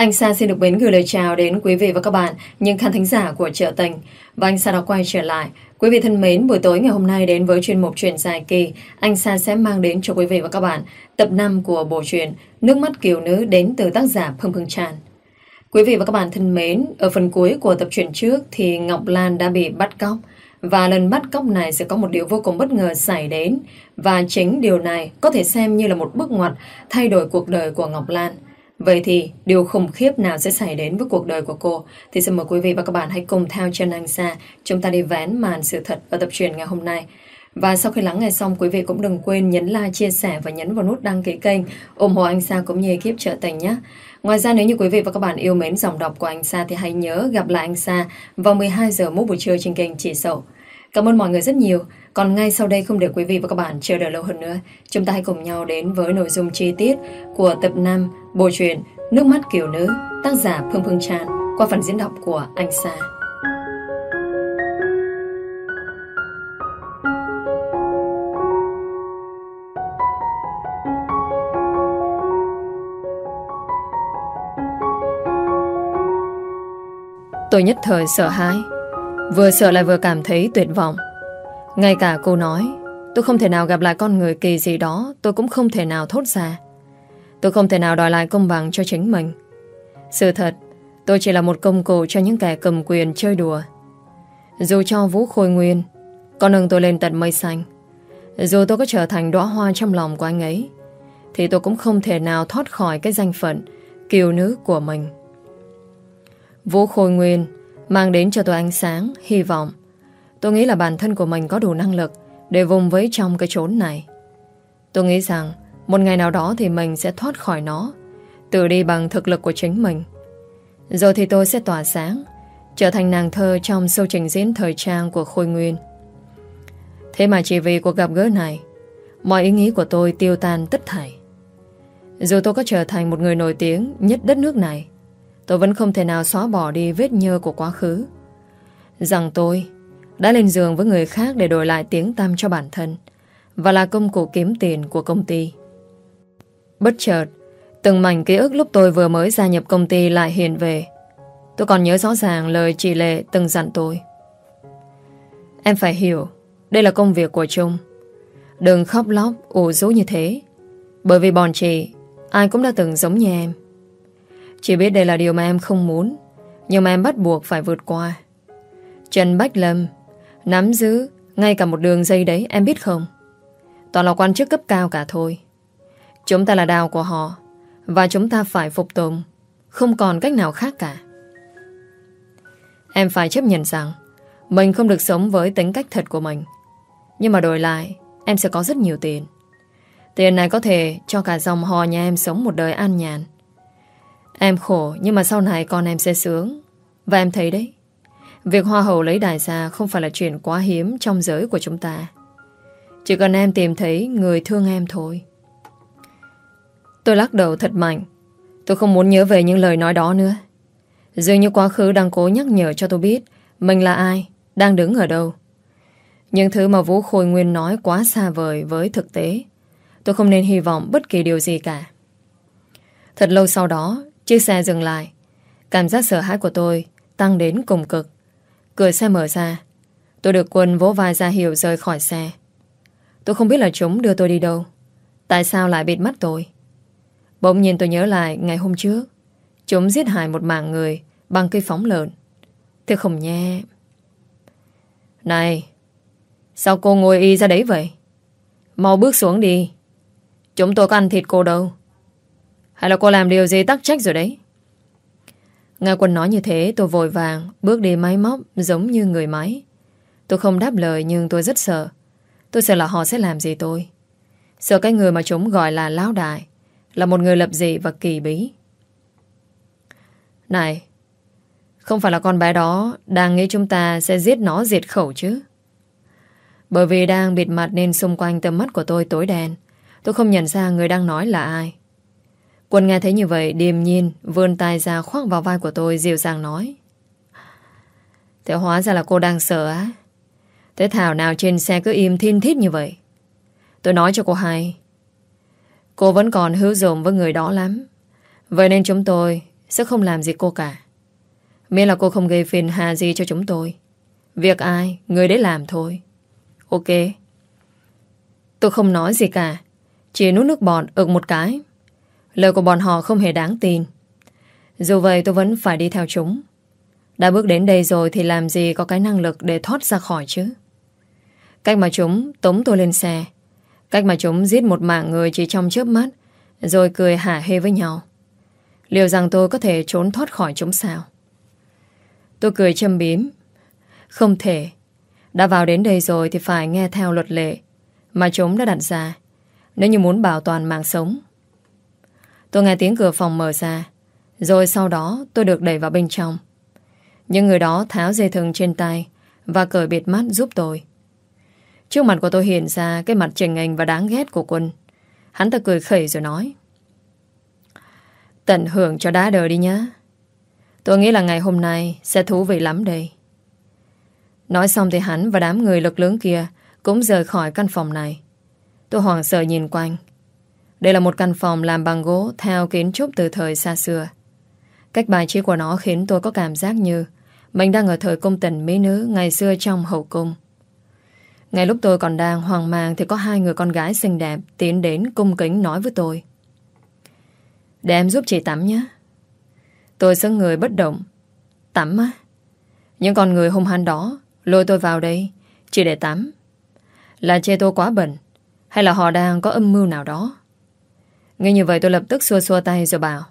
Anh Sa xin được mến gửi lời chào đến quý vị và các bạn, những khán thính giả của Trợ Tình. Và anh Sa đã quay trở lại. Quý vị thân mến, buổi tối ngày hôm nay đến với chuyên mục truyền dài kỳ, anh Sa sẽ mang đến cho quý vị và các bạn tập 5 của bộ truyện Nước mắt kiều nữ đến từ tác giả Phương Phương Tràn. Quý vị và các bạn thân mến, ở phần cuối của tập truyện trước thì Ngọc Lan đã bị bắt cóc. Và lần bắt cóc này sẽ có một điều vô cùng bất ngờ xảy đến. Và chính điều này có thể xem như là một bước ngoặt thay đổi cuộc đời của Ngọc Lan. Vậy thì điều khủng khiếp nào sẽ xảy đến với cuộc đời của cô thì xin mời quý vị và các bạn hãy cùng theo chân anh Sa chúng ta đi vén màn sự thật ở tập truyện ngày hôm nay. Và sau khi lắng nghe xong quý vị cũng đừng quên nhấn like, chia sẻ và nhấn vào nút đăng ký kênh ủng hộ anh Sa cũng như ekip trợ tình nhé. Ngoài ra nếu như quý vị và các bạn yêu mến dòng đọc của anh Sa thì hãy nhớ gặp lại anh Sa vào 12 giờ mỗi buổi trưa trên kênh Chỉ Sậu. Cảm ơn mọi người rất nhiều. Còn ngay sau đây không để quý vị và các bạn chờ đợi lâu hơn nữa, chúng ta hãy cùng nhau đến với nội dung chi tiết của tập 5 bộ truyện Nước mắt kiểu nữ, tác giả Phương Phương Tràn qua phần diễn đọc của anh Sa. Tôi nhất thời sợ hãi. Vừa sợ lại vừa cảm thấy tuyệt vọng. Ngay cả cô nói Tôi không thể nào gặp lại con người kỳ gì đó Tôi cũng không thể nào thốt ra. Tôi không thể nào đòi lại công bằng cho chính mình Sự thật Tôi chỉ là một công cụ cho những kẻ cầm quyền chơi đùa Dù cho Vũ Khôi Nguyên Có nâng tôi lên tận mây xanh Dù tôi có trở thành đóa hoa trong lòng của anh ấy Thì tôi cũng không thể nào thoát khỏi cái danh phận Kiều nữ của mình Vũ Khôi Nguyên mang đến cho tôi ánh sáng, hy vọng. Tôi nghĩ là bản thân của mình có đủ năng lực để vùng với trong cái chốn này. Tôi nghĩ rằng một ngày nào đó thì mình sẽ thoát khỏi nó, tự đi bằng thực lực của chính mình. Rồi thì tôi sẽ tỏa sáng, trở thành nàng thơ trong show trình diễn thời trang của Khôi Nguyên. Thế mà chỉ vì cuộc gặp gỡ này, mọi ý nghĩ của tôi tiêu tan tất thảy. Dù tôi có trở thành một người nổi tiếng nhất đất nước này, Tôi vẫn không thể nào xóa bỏ đi vết nhơ của quá khứ Rằng tôi Đã lên giường với người khác Để đổi lại tiếng tăm cho bản thân Và là công cụ kiếm tiền của công ty Bất chợt, Từng mảnh ký ức lúc tôi vừa mới gia nhập công ty Lại hiện về. Tôi còn nhớ rõ ràng lời chị Lệ từng dặn tôi. Em phải hiểu, Đây là công việc của Trung. Đừng khóc lóc, ủ rũ như thế. Bởi vì bọn chị, Ai cũng đã từng giống như em. Chỉ biết đây là điều mà em không muốn, Nhưng mà em bắt buộc phải vượt qua. Trần Bách Lâm, Nắm giữ ngay cả một đường dây đấy, Em biết không? Toàn là quan chức cấp cao cả thôi. Chúng ta là đào của họ, Và chúng ta phải phục tùng, Không còn cách nào khác cả. Em phải chấp nhận rằng, Mình không được sống với tính cách thật của mình. Nhưng mà đổi lại, Em sẽ có rất nhiều tiền. Tiền này có thể cho cả dòng họ nhà em sống một đời an nhàn. Em khổ, nhưng mà sau này con em sẽ sướng. Và em thấy đấy, Việc hoa hậu lấy đại gia không phải là chuyện quá hiếm trong giới của chúng ta. Chỉ cần em tìm thấy người thương em thôi. Tôi lắc đầu thật mạnh. Tôi không muốn nhớ về những lời nói đó nữa. Dường như quá khứ đang cố nhắc nhở cho tôi biết Mình là ai, Đang đứng ở đâu. Những thứ mà Vũ Khôi Nguyên nói quá xa vời với thực tế. Tôi không nên hy vọng bất kỳ điều gì cả. Thật lâu sau đó, Chiếc xe dừng lại. Cảm giác sợ hãi của tôi Tăng đến cùng cực. Cửa xe mở ra. Tôi được quân vỗ vai ra hiệu rời khỏi xe. Tôi không biết là chúng đưa tôi đi đâu. Tại sao lại bịt mắt tôi? Bỗng nhiên tôi nhớ lại ngày hôm trước. Chúng giết hại một mạng người Bằng cây phóng lợn. Thế không nhé. Này, Sao cô ngồi y ra đấy vậy? Mau bước xuống đi. Chúng tôi có ăn thịt cô đâu. Hay là cô làm điều gì tắc trách rồi đấy? Nghe quân nói như thế, Tôi vội vàng bước đi máy móc Giống như người máy. Tôi không đáp lời nhưng tôi rất sợ. Tôi sợ là họ sẽ làm gì tôi. Sợ cái người mà chúng gọi là lão đại là một người lập dị và kỳ bí. Này, Không phải là con bé đó Đang nghĩ chúng ta sẽ giết nó diệt khẩu chứ? Bởi vì đang bịt mặt Nên xung quanh tầm mắt của tôi tối đen. Tôi không nhận ra người đang nói là ai. Quân nghe thấy như vậy, điềm nhiên, vươn tay ra khoác vào vai của tôi, dịu dàng nói. Thế hóa ra là cô đang sợ á. Thế thảo nào trên xe cứ im thiên thít như vậy? Tôi nói cho cô hay. Cô vẫn còn hữu dụng với người đó lắm. Vậy nên chúng tôi Sẽ không làm gì cô cả. Miễn là cô không gây phiền hà gì cho chúng tôi. Việc ai, Người đấy làm thôi. Ok. Tôi không nói gì cả. Chỉ nuốt nước bọt ực một cái. Lời của bọn họ không hề đáng tin. Dù vậy tôi vẫn phải đi theo chúng. Đã bước đến đây rồi Thì làm gì có cái năng lực để thoát ra khỏi chứ? Cách mà chúng tống tôi lên xe Cách mà chúng giết một mạng người Chỉ trong chớp mắt, Rồi cười hả hê với nhau. Liệu rằng tôi có thể trốn thoát khỏi chúng sao? Tôi cười châm biếm. Không thể. Đã vào đến đây rồi thì phải nghe theo luật lệ Mà chúng đã đặt ra. Nếu như muốn bảo toàn mạng sống. Tôi nghe tiếng cửa phòng mở ra, Rồi sau đó tôi được đẩy vào bên trong. Những người đó tháo dây thừng trên tay Và cởi biệt mắt giúp tôi. Trước mặt của tôi hiện ra Cái mặt trình ảnh và đáng ghét của quân. Hắn ta cười khẩy rồi nói, Tận hưởng cho đá đời đi nhá. Tôi nghĩ là ngày hôm nay Sẽ thú vị lắm đây. Nói xong thì hắn và đám người lực lớn kia Cũng rời khỏi căn phòng này. Tôi hoảng sợ nhìn quanh. Đây là một căn phòng làm bằng gỗ Theo kiến trúc từ thời xa xưa. Cách bài trí của nó khiến tôi có cảm giác như Mình đang ở thời cung tình mỹ nữ Ngày xưa trong hậu cung. Ngay lúc tôi còn đang hoang mang Thì có hai người con gái xinh đẹp Tiến đến cung kính nói với tôi. Để em giúp chị tắm nhé. Tôi sững người bất động. Tắm á Những con người hung hăng đó Lôi tôi vào đây. Chỉ để tắm. Là chê tôi quá bẩn Hay là họ đang có âm mưu nào đó? Nghe như vậy tôi lập tức xua xua tay rồi bảo.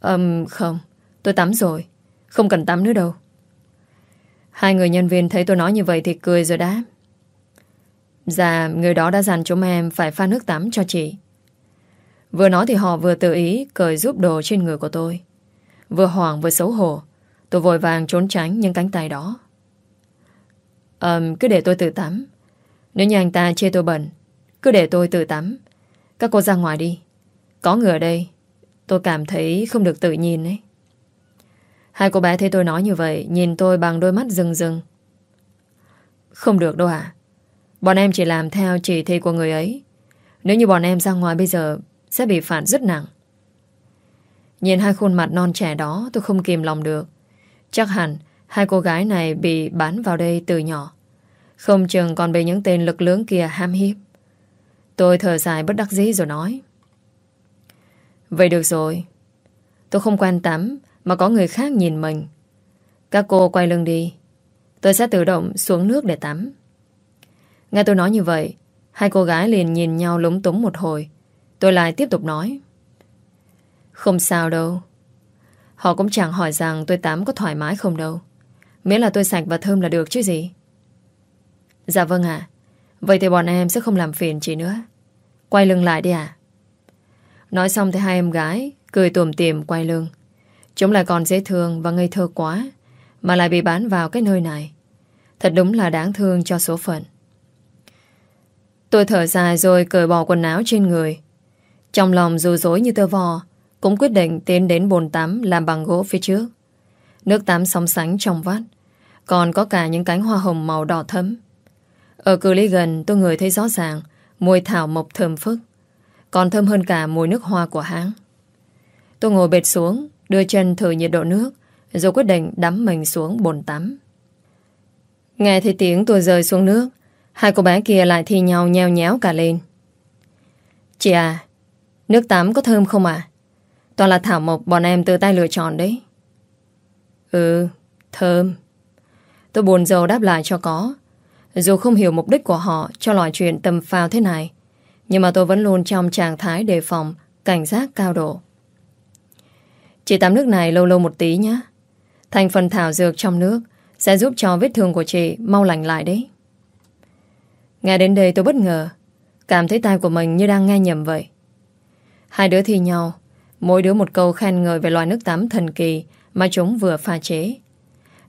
Ừm um, không Tôi tắm rồi Không cần tắm nữa đâu. Hai người nhân viên thấy tôi nói như vậy thì cười rồi đáp. Dạ Người đó đã dặn chúng em Phải pha nước tắm cho chị. Vừa nói thì họ vừa tự ý Cởi giúp đồ trên người của tôi. Vừa hoảng vừa xấu hổ Tôi vội vàng trốn tránh những cánh tay đó. Um, Cứ để tôi tự tắm. Nếu như anh ta chê tôi bẩn Cứ để tôi tự tắm. Các cô ra ngoài đi. Có người ở đây Tôi cảm thấy không được tự nhìn ấy. Hai cô bé thấy tôi nói như vậy Nhìn tôi bằng đôi mắt rừng rừng. Không được đâu à Bọn em chỉ làm theo chỉ thị của người ấy Nếu như bọn em ra ngoài bây giờ, Sẽ bị phạt rất nặng Nhìn hai khuôn mặt non trẻ đó, tôi không kìm lòng được. Chắc hẳn, hai cô gái này bị bán vào đây từ nhỏ. Không chừng còn bị những tên lực lớn kia ham hiếp. Tôi thở dài bất đắc dĩ rồi nói. Vậy được rồi. Tôi không quan tâm, mà có người khác nhìn mình. Các cô quay lưng đi. Tôi sẽ tự động xuống nước để tắm. Nghe tôi nói như vậy, hai cô gái liền nhìn nhau lúng túng một hồi. Tôi lại tiếp tục nói. Không sao đâu. Họ cũng chẳng hỏi rằng tôi tắm có thoải mái không đâu. Miễn là tôi sạch và thơm là được chứ gì. Dạ vâng ạ. Vậy thì bọn em sẽ không làm phiền chị nữa. Quay lưng lại đi ạ. Nói xong thì hai em gái cười tùm tìm quay lưng. Chúng lại còn dễ thương và ngây thơ quá mà lại bị bán vào cái nơi này. Thật đúng là đáng thương cho số phận. Tôi thở dài rồi cởi bỏ quần áo trên người. Trong lòng dù dối như tơ vò cũng quyết định tiến đến bồn tắm làm bằng gỗ phía trước. Nước tắm sóng sánh trong vắt, còn có cả những cánh hoa hồng màu đỏ thấm. Ở cự ly gần tôi ngửi thấy rõ ràng mùi thảo mộc thơm phức, còn thơm hơn cả mùi nước hoa của hãng Tôi ngồi bệt xuống, đưa chân thử nhiệt độ nước, rồi quyết định đắm mình xuống bồn tắm. Nghe thấy tiếng tôi rơi xuống nước, hai cô bé kia lại thi nhau nheo nhéo cả lên. Chị à, nước tắm có thơm không à? Toàn là thảo mộc bọn em tự tay lựa chọn đấy. Ừ, thơm. Tôi buồn dầu đáp lại cho có. Dù không hiểu mục đích của họ cho loại chuyện tầm phào thế này, nhưng mà tôi vẫn luôn trong trạng thái đề phòng, cảnh giác cao độ. Chị tắm nước này lâu lâu một tí nhé. Thành phần thảo dược trong nước sẽ giúp cho vết thương của chị mau lành lại đấy. Nghe đến đây tôi bất ngờ, cảm thấy tai của mình như đang nghe nhầm vậy. Hai đứa thi nhau, Mỗi đứa một câu khen ngợi về loại nước tắm thần kỳ mà chúng vừa pha chế.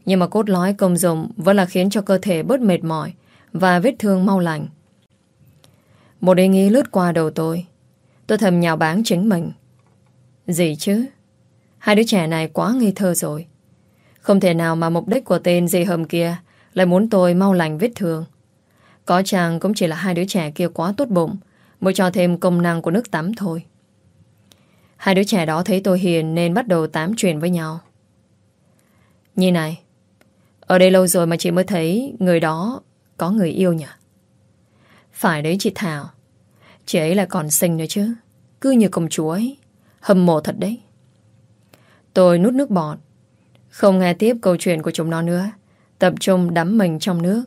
Nhưng mà cốt lõi công dụng vẫn là khiến cho cơ thể bớt mệt mỏi và vết thương mau lành. Một ý nghĩ lướt qua đầu tôi. Tôi thầm nhào báng chính mình. Gì chứ? Hai đứa trẻ này quá ngây thơ rồi. Không thể nào mà mục đích của tên dì hầm kia lại muốn tôi mau lành vết thương. Có chàng cũng chỉ là hai đứa trẻ kia quá tốt bụng mới cho thêm công năng của nước tắm thôi. Hai đứa trẻ đó thấy tôi hiền nên bắt đầu tám chuyện với nhau. như này, ở đây lâu rồi mà chị mới thấy người đó có người yêu nhỉ? Phải đấy chị Thảo. Chị ấy là còn xinh nữa chứ. Cứ như công chúa ấy. Hâm mộ thật đấy. Tôi nút nước bọt. Không nghe tiếp câu chuyện của chúng nó nữa. Tập trung đắm mình trong nước.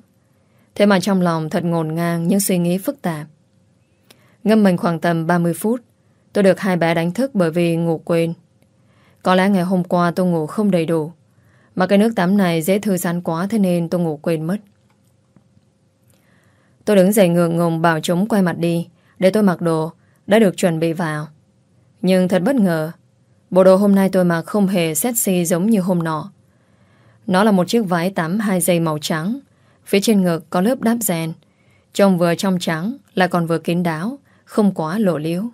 Thế mà trong lòng thật ngổn ngang những suy nghĩ phức tạp. Ngâm mình khoảng tầm 30 phút. Tôi được hai bé đánh thức bởi vì ngủ quên. Có lẽ ngày hôm qua tôi ngủ không đầy đủ. Mà cái nước tắm này dễ thư giãn quá thế nên tôi ngủ quên mất. Tôi đứng dậy ngượng ngùng bảo chúng quay mặt đi, để tôi mặc đồ, đã được chuẩn bị vào. Nhưng thật bất ngờ, Bộ đồ hôm nay tôi mặc không hề sexy giống như hôm nọ. Nó là một chiếc váy tắm hai dây màu trắng. Phía trên ngực có lớp đáp rèn. Trông vừa trong trắng lại còn vừa kín đáo, không quá lộ liếu.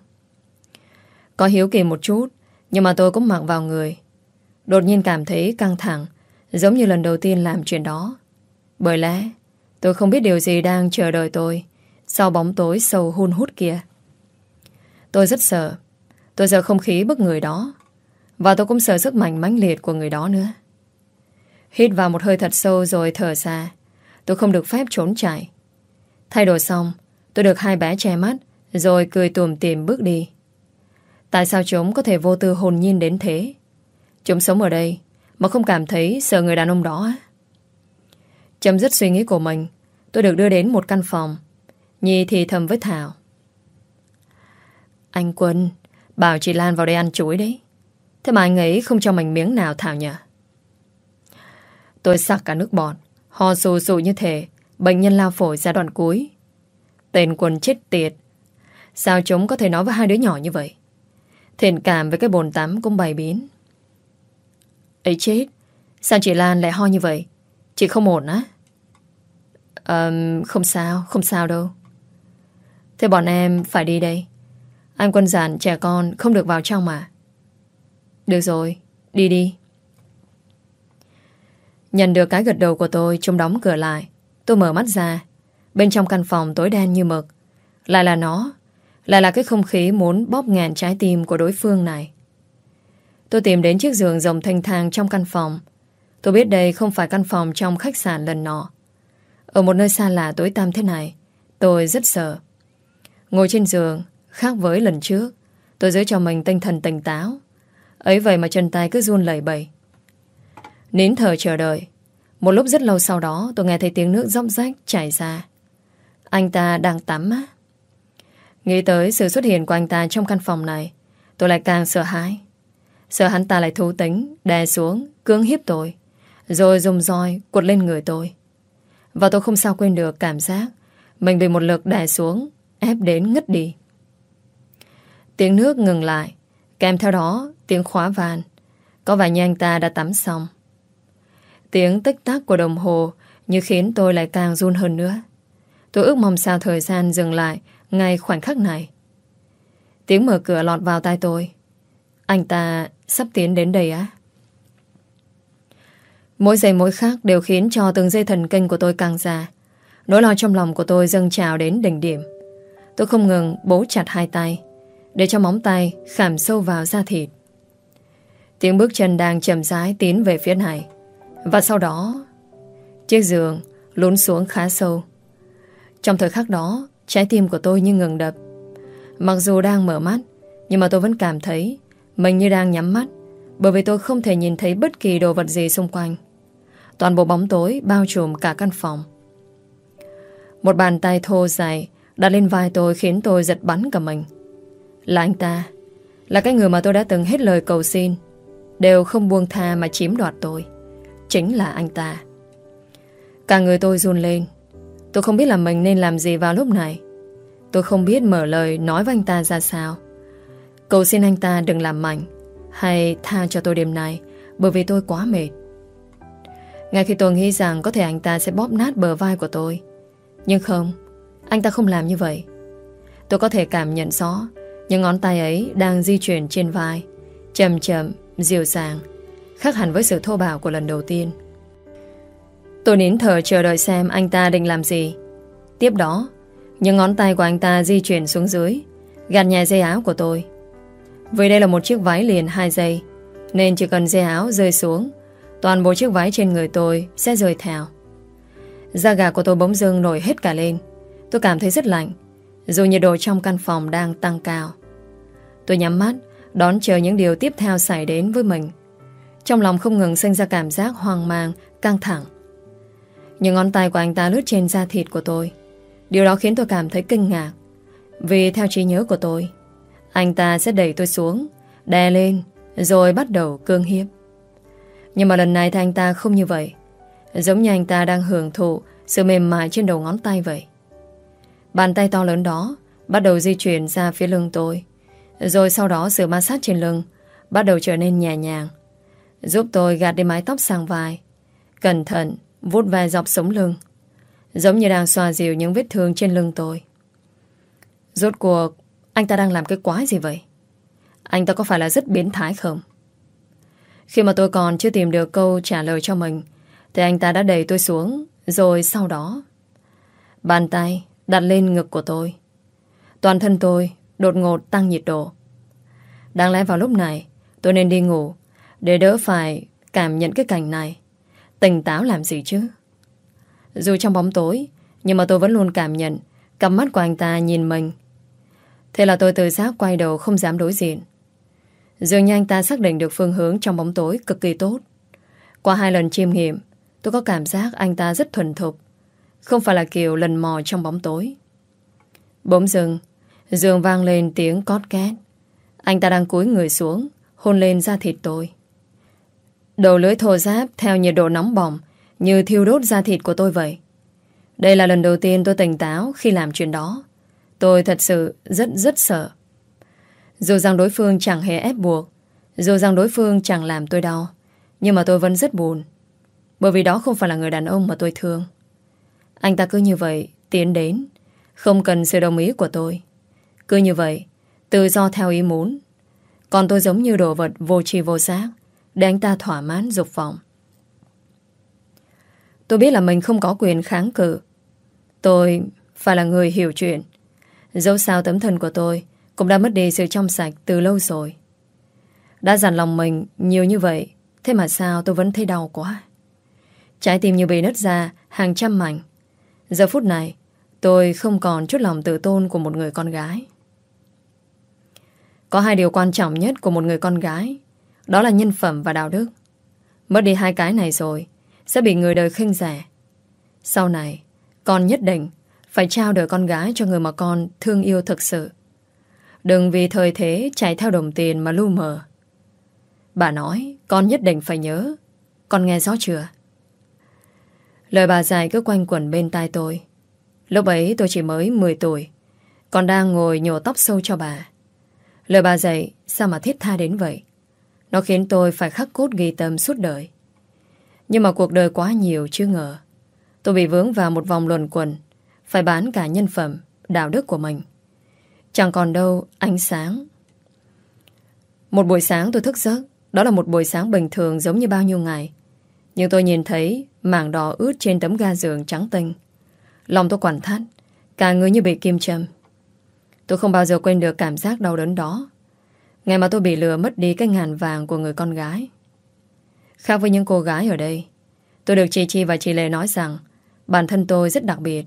Có hiếu kỳ một chút, nhưng mà tôi cũng mặc vào người. Đột nhiên cảm thấy căng thẳng, giống như lần đầu tiên làm chuyện đó. Bởi lẽ, tôi không biết điều gì đang chờ đợi tôi sau bóng tối sâu hun hút kia. Tôi rất sợ. Tôi sợ không khí bức người đó. Và tôi cũng sợ sức mạnh mãnh liệt của người đó nữa. Hít vào một hơi thật sâu rồi thở ra. Tôi không được phép trốn chạy. Thay đổi xong, tôi được hai bé che mắt rồi cười tùm tìm bước đi. Tại sao chúng có thể vô tư hồn nhiên đến thế? Chúng sống ở đây mà không cảm thấy sợ người đàn ông đó Chấm dứt suy nghĩ của mình, tôi được đưa đến một căn phòng. Nhi thì thầm với Thảo. Anh Quân, bảo chị Lan vào đây ăn chuối đấy. Thế mà anh ấy không cho mình miếng nào Thảo nhỉ? Tôi sặc cả nước bọt, ho sù sù như thế, bệnh nhân lao phổi giai đoạn cuối. Tên Quân chết tiệt. Sao chúng có thể nói với hai đứa nhỏ như vậy? Thiện cảm với cái bồn tắm cũng bày biến. ấy chết, sao chị Lan lại ho như vậy? Chị không ổn á? Um, không sao, không sao đâu. Thế bọn em phải đi đây. Anh quân giản trẻ con không được vào trong mà. Được rồi, đi đi. Nhận được cái gật đầu của tôi, chúng đóng cửa lại. Tôi mở mắt ra. Bên trong căn phòng tối đen như mực. Lại là nó. Lại là cái không khí muốn bóp ngàn trái tim của đối phương này. Tôi tìm đến chiếc giường rồng thanh thang trong căn phòng. Tôi biết đây không phải căn phòng trong khách sạn lần nọ. Ở một nơi xa lạ tối tăm thế này, tôi rất sợ. Ngồi trên giường, khác với lần trước, tôi giữ cho mình tinh thần tỉnh táo. Ấy vậy mà chân tay cứ run lẩy bẩy. Nín thở chờ đợi. Một lúc rất lâu sau đó, tôi nghe thấy tiếng nước róc rách chảy ra. Anh ta đang tắm á. Nghĩ tới sự xuất hiện của anh ta trong căn phòng này, tôi lại càng sợ hãi. Sợ hắn ta lại thú tính, đè xuống, cưỡng hiếp tôi, rồi dùng roi cuột lên người tôi. Và tôi không sao quên được cảm giác mình bị một lực đè xuống, ép đến ngất đi. Tiếng nước ngừng lại, kèm theo đó tiếng khóa van. Có vẻ như anh ta đã tắm xong. Tiếng tích tắc của đồng hồ như khiến tôi lại càng run hơn nữa. Tôi ước mong sao thời gian dừng lại ngay khoảnh khắc này. Tiếng mở cửa lọt vào tai tôi. Anh ta sắp tiến đến đây á. Mỗi giây mỗi khác đều khiến cho từng dây thần kinh của tôi càng già Nỗi lo trong lòng của tôi dâng trào đến đỉnh điểm. Tôi không ngừng bố chặt hai tay, để cho móng tay khảm sâu vào da thịt. Tiếng bước chân đang chậm rãi tiến về phía này. Và sau đó, chiếc giường lún xuống khá sâu. Trong thời khắc đó, trái tim của tôi như ngừng đập. Mặc dù đang mở mắt, nhưng mà tôi vẫn cảm thấy mình như đang nhắm mắt, bởi vì tôi không thể nhìn thấy bất kỳ đồ vật gì xung quanh. Toàn bộ bóng tối bao trùm cả căn phòng. Một bàn tay thô dài đặt lên vai tôi khiến tôi giật bắn cả mình. Là anh ta, là cái người mà tôi đã từng hết lời cầu xin, đều không buông tha mà chiếm đoạt tôi. Chính là anh ta. Cả người tôi run lên. Tôi không biết là mình nên làm gì vào lúc này. Tôi không biết mở lời nói với anh ta ra sao. Cầu xin anh ta đừng làm mạnh hay tha cho tôi đêm nay bởi vì tôi quá mệt. Ngay khi tôi nghĩ rằng có thể anh ta sẽ bóp nát bờ vai của tôi. Nhưng không, anh ta không làm như vậy. Tôi có thể cảm nhận rõ những ngón tay ấy đang di chuyển trên vai, chậm chậm, dịu dàng, khác hẳn với sự thô bạo của lần đầu tiên. Tôi nín thở chờ đợi xem anh ta định làm gì. Tiếp đó, những ngón tay của anh ta di chuyển xuống dưới, gạt nhẹ dây áo của tôi. Vì đây là một chiếc váy liền hai dây, Nên chỉ cần dây áo rơi xuống Toàn bộ chiếc váy trên người tôi Sẽ rơi theo Da gà của tôi bỗng dưng nổi hết cả lên Tôi cảm thấy rất lạnh Dù nhiệt độ trong căn phòng đang tăng cao Tôi nhắm mắt Đón chờ những điều tiếp theo xảy đến với mình trong lòng không ngừng sinh ra cảm giác hoang mang, Căng thẳng. Những ngón tay của anh ta lướt trên da thịt của tôi. Điều đó khiến tôi cảm thấy kinh ngạc. Vì theo trí nhớ của tôi, Anh ta sẽ đẩy tôi xuống, Đè lên, Rồi bắt đầu cương hiếp. Nhưng mà lần này thì anh ta không như vậy. Giống như anh ta đang hưởng thụ Sự mềm mại trên đầu ngón tay vậy. Bàn tay to lớn đó Bắt đầu di chuyển ra phía lưng tôi, Rồi sau đó sự ma sát trên lưng Bắt đầu trở nên nhẹ nhàng. Giúp tôi gạt đi mái tóc sang vai. Cẩn thận, vuốt ve dọc sống lưng. Giống như đang xoa dịu những vết thương trên lưng tôi. Rốt cuộc, Anh ta đang làm cái quái gì vậy? Anh ta có phải là rất biến thái không? Khi mà tôi còn chưa tìm được câu trả lời cho mình, Thì anh ta đã đẩy tôi xuống, Rồi sau đó, Bàn tay đặt lên ngực của tôi. Toàn thân tôi đột ngột tăng nhiệt độ. Đáng lẽ vào lúc này, Tôi nên đi ngủ để đỡ phải cảm nhận cái cảnh này, Tỉnh táo làm gì chứ? Dù trong bóng tối, Nhưng mà tôi vẫn luôn cảm nhận, Cặp mắt của anh ta nhìn mình. Thế là tôi tự giác quay đầu không dám đối diện. Dường như anh ta xác định được phương hướng trong bóng tối cực kỳ tốt. Qua hai lần chiêm nghiệm, Tôi có cảm giác anh ta rất thuần thục, Không phải là kiểu lần mò trong bóng tối. Bỗng dừng Dường vang lên tiếng cót két. Anh ta đang cúi người xuống, Hôn lên da thịt tôi. Đầu lưới thô giáp theo nhiệt độ nóng bỏng, như thiêu đốt da thịt của tôi vậy. Đây là lần đầu tiên tôi tỉnh táo Khi làm chuyện đó. Tôi thật sự rất rất sợ. Dù rằng đối phương chẳng hề ép buộc, Dù rằng đối phương chẳng làm tôi đau, Nhưng mà tôi vẫn rất buồn. Bởi vì đó không phải là người đàn ông mà tôi thương. Anh ta cứ như vậy Tiến đến, Không cần sự đồng ý của tôi. Cứ như vậy, Tự do theo ý muốn. Còn tôi giống như đồ vật vô tri vô giác để anh ta thỏa mãn dục vọng Tôi biết là mình không có quyền kháng cự. Tôi phải là người hiểu chuyện. Dẫu sao tấm thân của tôi cũng đã mất đi sự trong sạch từ lâu rồi. Đã dặn lòng mình nhiều như vậy, thế mà sao tôi vẫn thấy đau quá. Trái tim như bị nứt ra hàng trăm mảnh. Giờ phút này, tôi không còn chút lòng tự tôn của một người con gái. Có hai điều quan trọng nhất của một người con gái, đó là nhân phẩm và đạo đức. Mất đi hai cái này rồi, sẽ bị người đời khinh rẻ. Sau này, con nhất định phải trao đời con gái cho người mà con thương yêu thực sự. Đừng vì thời thế chạy theo đồng tiền mà lu mờ. Bà nói, con nhất định phải nhớ. Con nghe rõ chưa? Lời bà dài cứ quanh quẩn bên tai tôi. Lúc ấy tôi chỉ mới 10 tuổi, còn đang ngồi nhổ tóc sâu cho bà. Lời bà dạy sao mà thiết tha đến vậy? Nó khiến tôi phải khắc cốt ghi tâm suốt đời. Nhưng mà cuộc đời quá nhiều chưa ngờ. Tôi bị vướng vào một vòng luẩn quẩn, Phải bán cả nhân phẩm, Đạo đức của mình. Chẳng còn đâu ánh sáng. Một buổi sáng tôi thức giấc. Đó là một buổi sáng bình thường giống như bao nhiêu ngày. Nhưng tôi nhìn thấy Mảng đỏ ướt trên tấm ga giường trắng tinh. Lòng tôi quặn thắt, Cả người như bị kim châm. Tôi không bao giờ quên được cảm giác đau đớn đó. Ngày mà tôi bị lừa mất đi cái ngàn vàng của người con gái. Khác với những cô gái ở đây, Tôi được chị Chi và chị Lê nói rằng Bản thân tôi rất đặc biệt,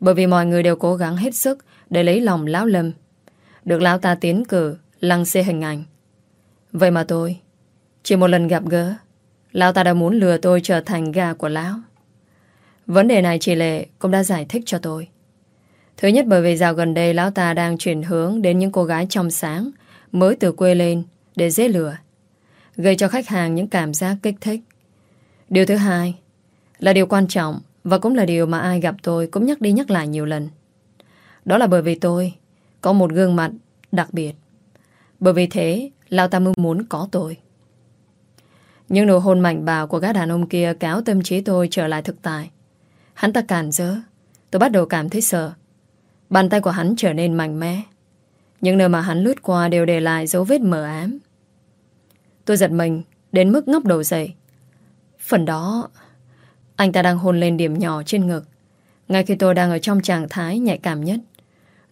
Bởi vì mọi người đều cố gắng hết sức Để lấy lòng Lão Lâm, Được Lão ta tiến cử Lăng xê hình ảnh. Vậy mà tôi, Chỉ một lần gặp gỡ, Lão ta đã muốn lừa tôi trở thành gà của Lão. Vấn đề này chị Lệ cũng đã giải thích cho tôi. Thứ nhất bởi vì dạo gần đây Lão ta đang chuyển hướng đến những cô gái trong sáng Mới từ quê lên Để dễ lừa gây cho khách hàng những cảm giác kích thích. Điều thứ hai là điều quan trọng và cũng là điều mà ai gặp tôi cũng nhắc đi nhắc lại nhiều lần. Đó là bởi vì tôi có một gương mặt đặc biệt. Bởi vì thế, Lao ta mới muốn có tôi. Nhưng nụ hôn mạnh bạo của các đàn ông kia kéo tâm trí tôi trở lại thực tại. Hắn ta cản rỡ. Tôi bắt đầu cảm thấy sợ. Bàn tay của hắn trở nên mạnh mẽ. Những nơi mà hắn lướt qua đều để lại dấu vết mờ ám. Tôi giật mình Đến mức ngóc đầu dậy Phần đó Anh ta đang hôn lên điểm nhỏ trên ngực Ngay khi tôi đang ở trong trạng thái nhạy cảm nhất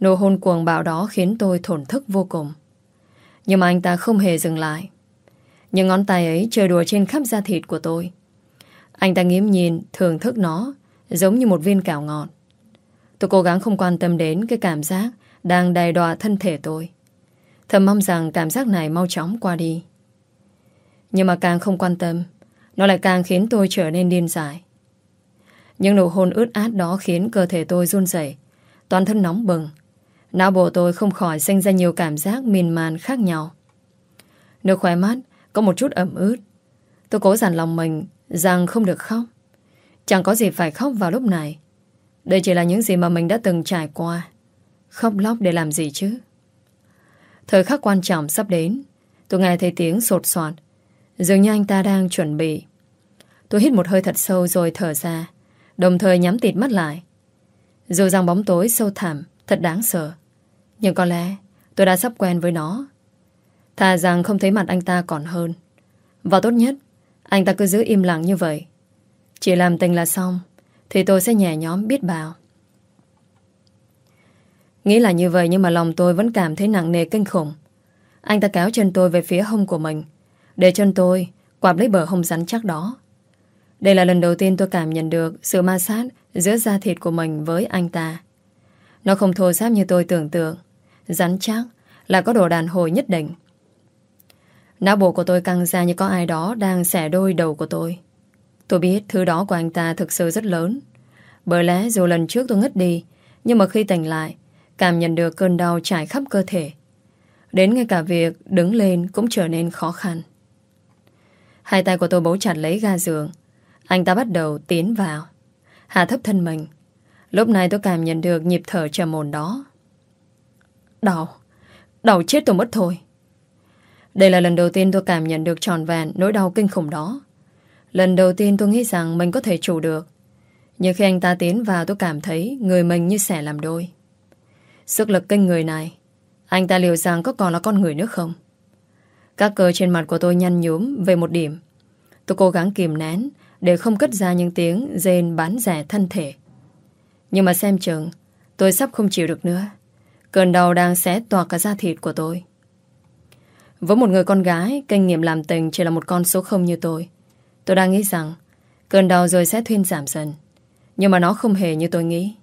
Nụ hôn cuồng bạo đó khiến tôi thổn thức vô cùng Nhưng mà anh ta không hề dừng lại. Những ngón tay ấy chơi đùa trên khắp da thịt của tôi. Anh ta nghiễm nhìn, thưởng thức nó, giống như một viên cảo ngọt. Tôi cố gắng không quan tâm đến cái cảm giác đang đầy đọa thân thể tôi. Thầm mong rằng cảm giác này mau chóng qua đi. Nhưng mà càng không quan tâm, nó lại càng khiến tôi trở nên điên dại. Những nụ hôn ướt át đó khiến cơ thể tôi run rẩy, toàn thân nóng bừng. Não bộ tôi không khỏi sinh ra nhiều cảm giác miền man khác nhau. Nước khóe mắt có một chút ẩm ướt. Tôi cố dặn lòng mình rằng không được khóc. Chẳng có gì phải khóc vào lúc này. Đây chỉ là những gì mà mình đã từng trải qua. Khóc lóc để làm gì chứ? Thời khắc quan trọng sắp đến. Tôi nghe thấy tiếng sột soạt. Dường như anh ta đang chuẩn bị. Tôi hít một hơi thật sâu rồi thở ra. Đồng thời nhắm tịt mắt lại. Dù rằng bóng tối sâu thẳm, thật đáng sợ. Nhưng có lẽ tôi đã sắp quen với nó. Thà rằng không thấy mặt anh ta còn hơn. Và tốt nhất, anh ta cứ giữ im lặng như vậy. Chỉ làm tình là xong, thì tôi sẽ nhẹ nhóm biết bao. Nghĩ là như vậy nhưng mà lòng tôi vẫn cảm thấy nặng nề kinh khủng. Anh ta kéo chân tôi về phía hông của mình, để chân tôi quạp lấy bờ hông rắn chắc đó. Đây là lần đầu tiên tôi cảm nhận được sự ma sát giữa da thịt của mình với anh ta. Nó không thô ráp như tôi tưởng tượng, rắn chắc, là có độ đàn hồi nhất định. Não bộ của tôi căng ra như có ai đó đang xẻ đôi đầu của tôi. Tôi biết thứ đó của anh ta thực sự rất lớn. Bởi lẽ dù lần trước tôi ngất đi, nhưng mà khi tỉnh lại, cảm nhận được cơn đau trải khắp cơ thể. Đến ngay cả việc đứng lên cũng trở nên khó khăn. Hai tay của tôi bấu chặt lấy ga giường. Anh ta bắt đầu tiến vào. Hạ thấp thân mình. Lúc này tôi cảm nhận được nhịp thở trầm ổn đó. Đau. Đau chết tôi mất thôi. Đây là lần đầu tiên tôi cảm nhận được tròn vẹn nỗi đau kinh khủng đó. Lần đầu tiên tôi nghĩ rằng mình có thể chủ được. Nhưng khi anh ta tiến vào tôi cảm thấy người mình như xẻ làm đôi. Sức lực kinh người này, anh ta liệu rằng có còn là con người nữa không? Các cơ trên mặt của tôi nhăn nhúm về một điểm. Tôi cố gắng kìm nén để không cất ra những tiếng rên bán rẻ thân thể. Nhưng mà xem chừng, tôi sắp không chịu được nữa. Cơn đau đang xé toạc cả da thịt của tôi. Với một người con gái, kinh nghiệm làm tình chỉ là một con số không như tôi. Tôi đang nghĩ rằng cơn đau rồi sẽ thuyên giảm dần. Nhưng mà nó không hề như tôi nghĩ.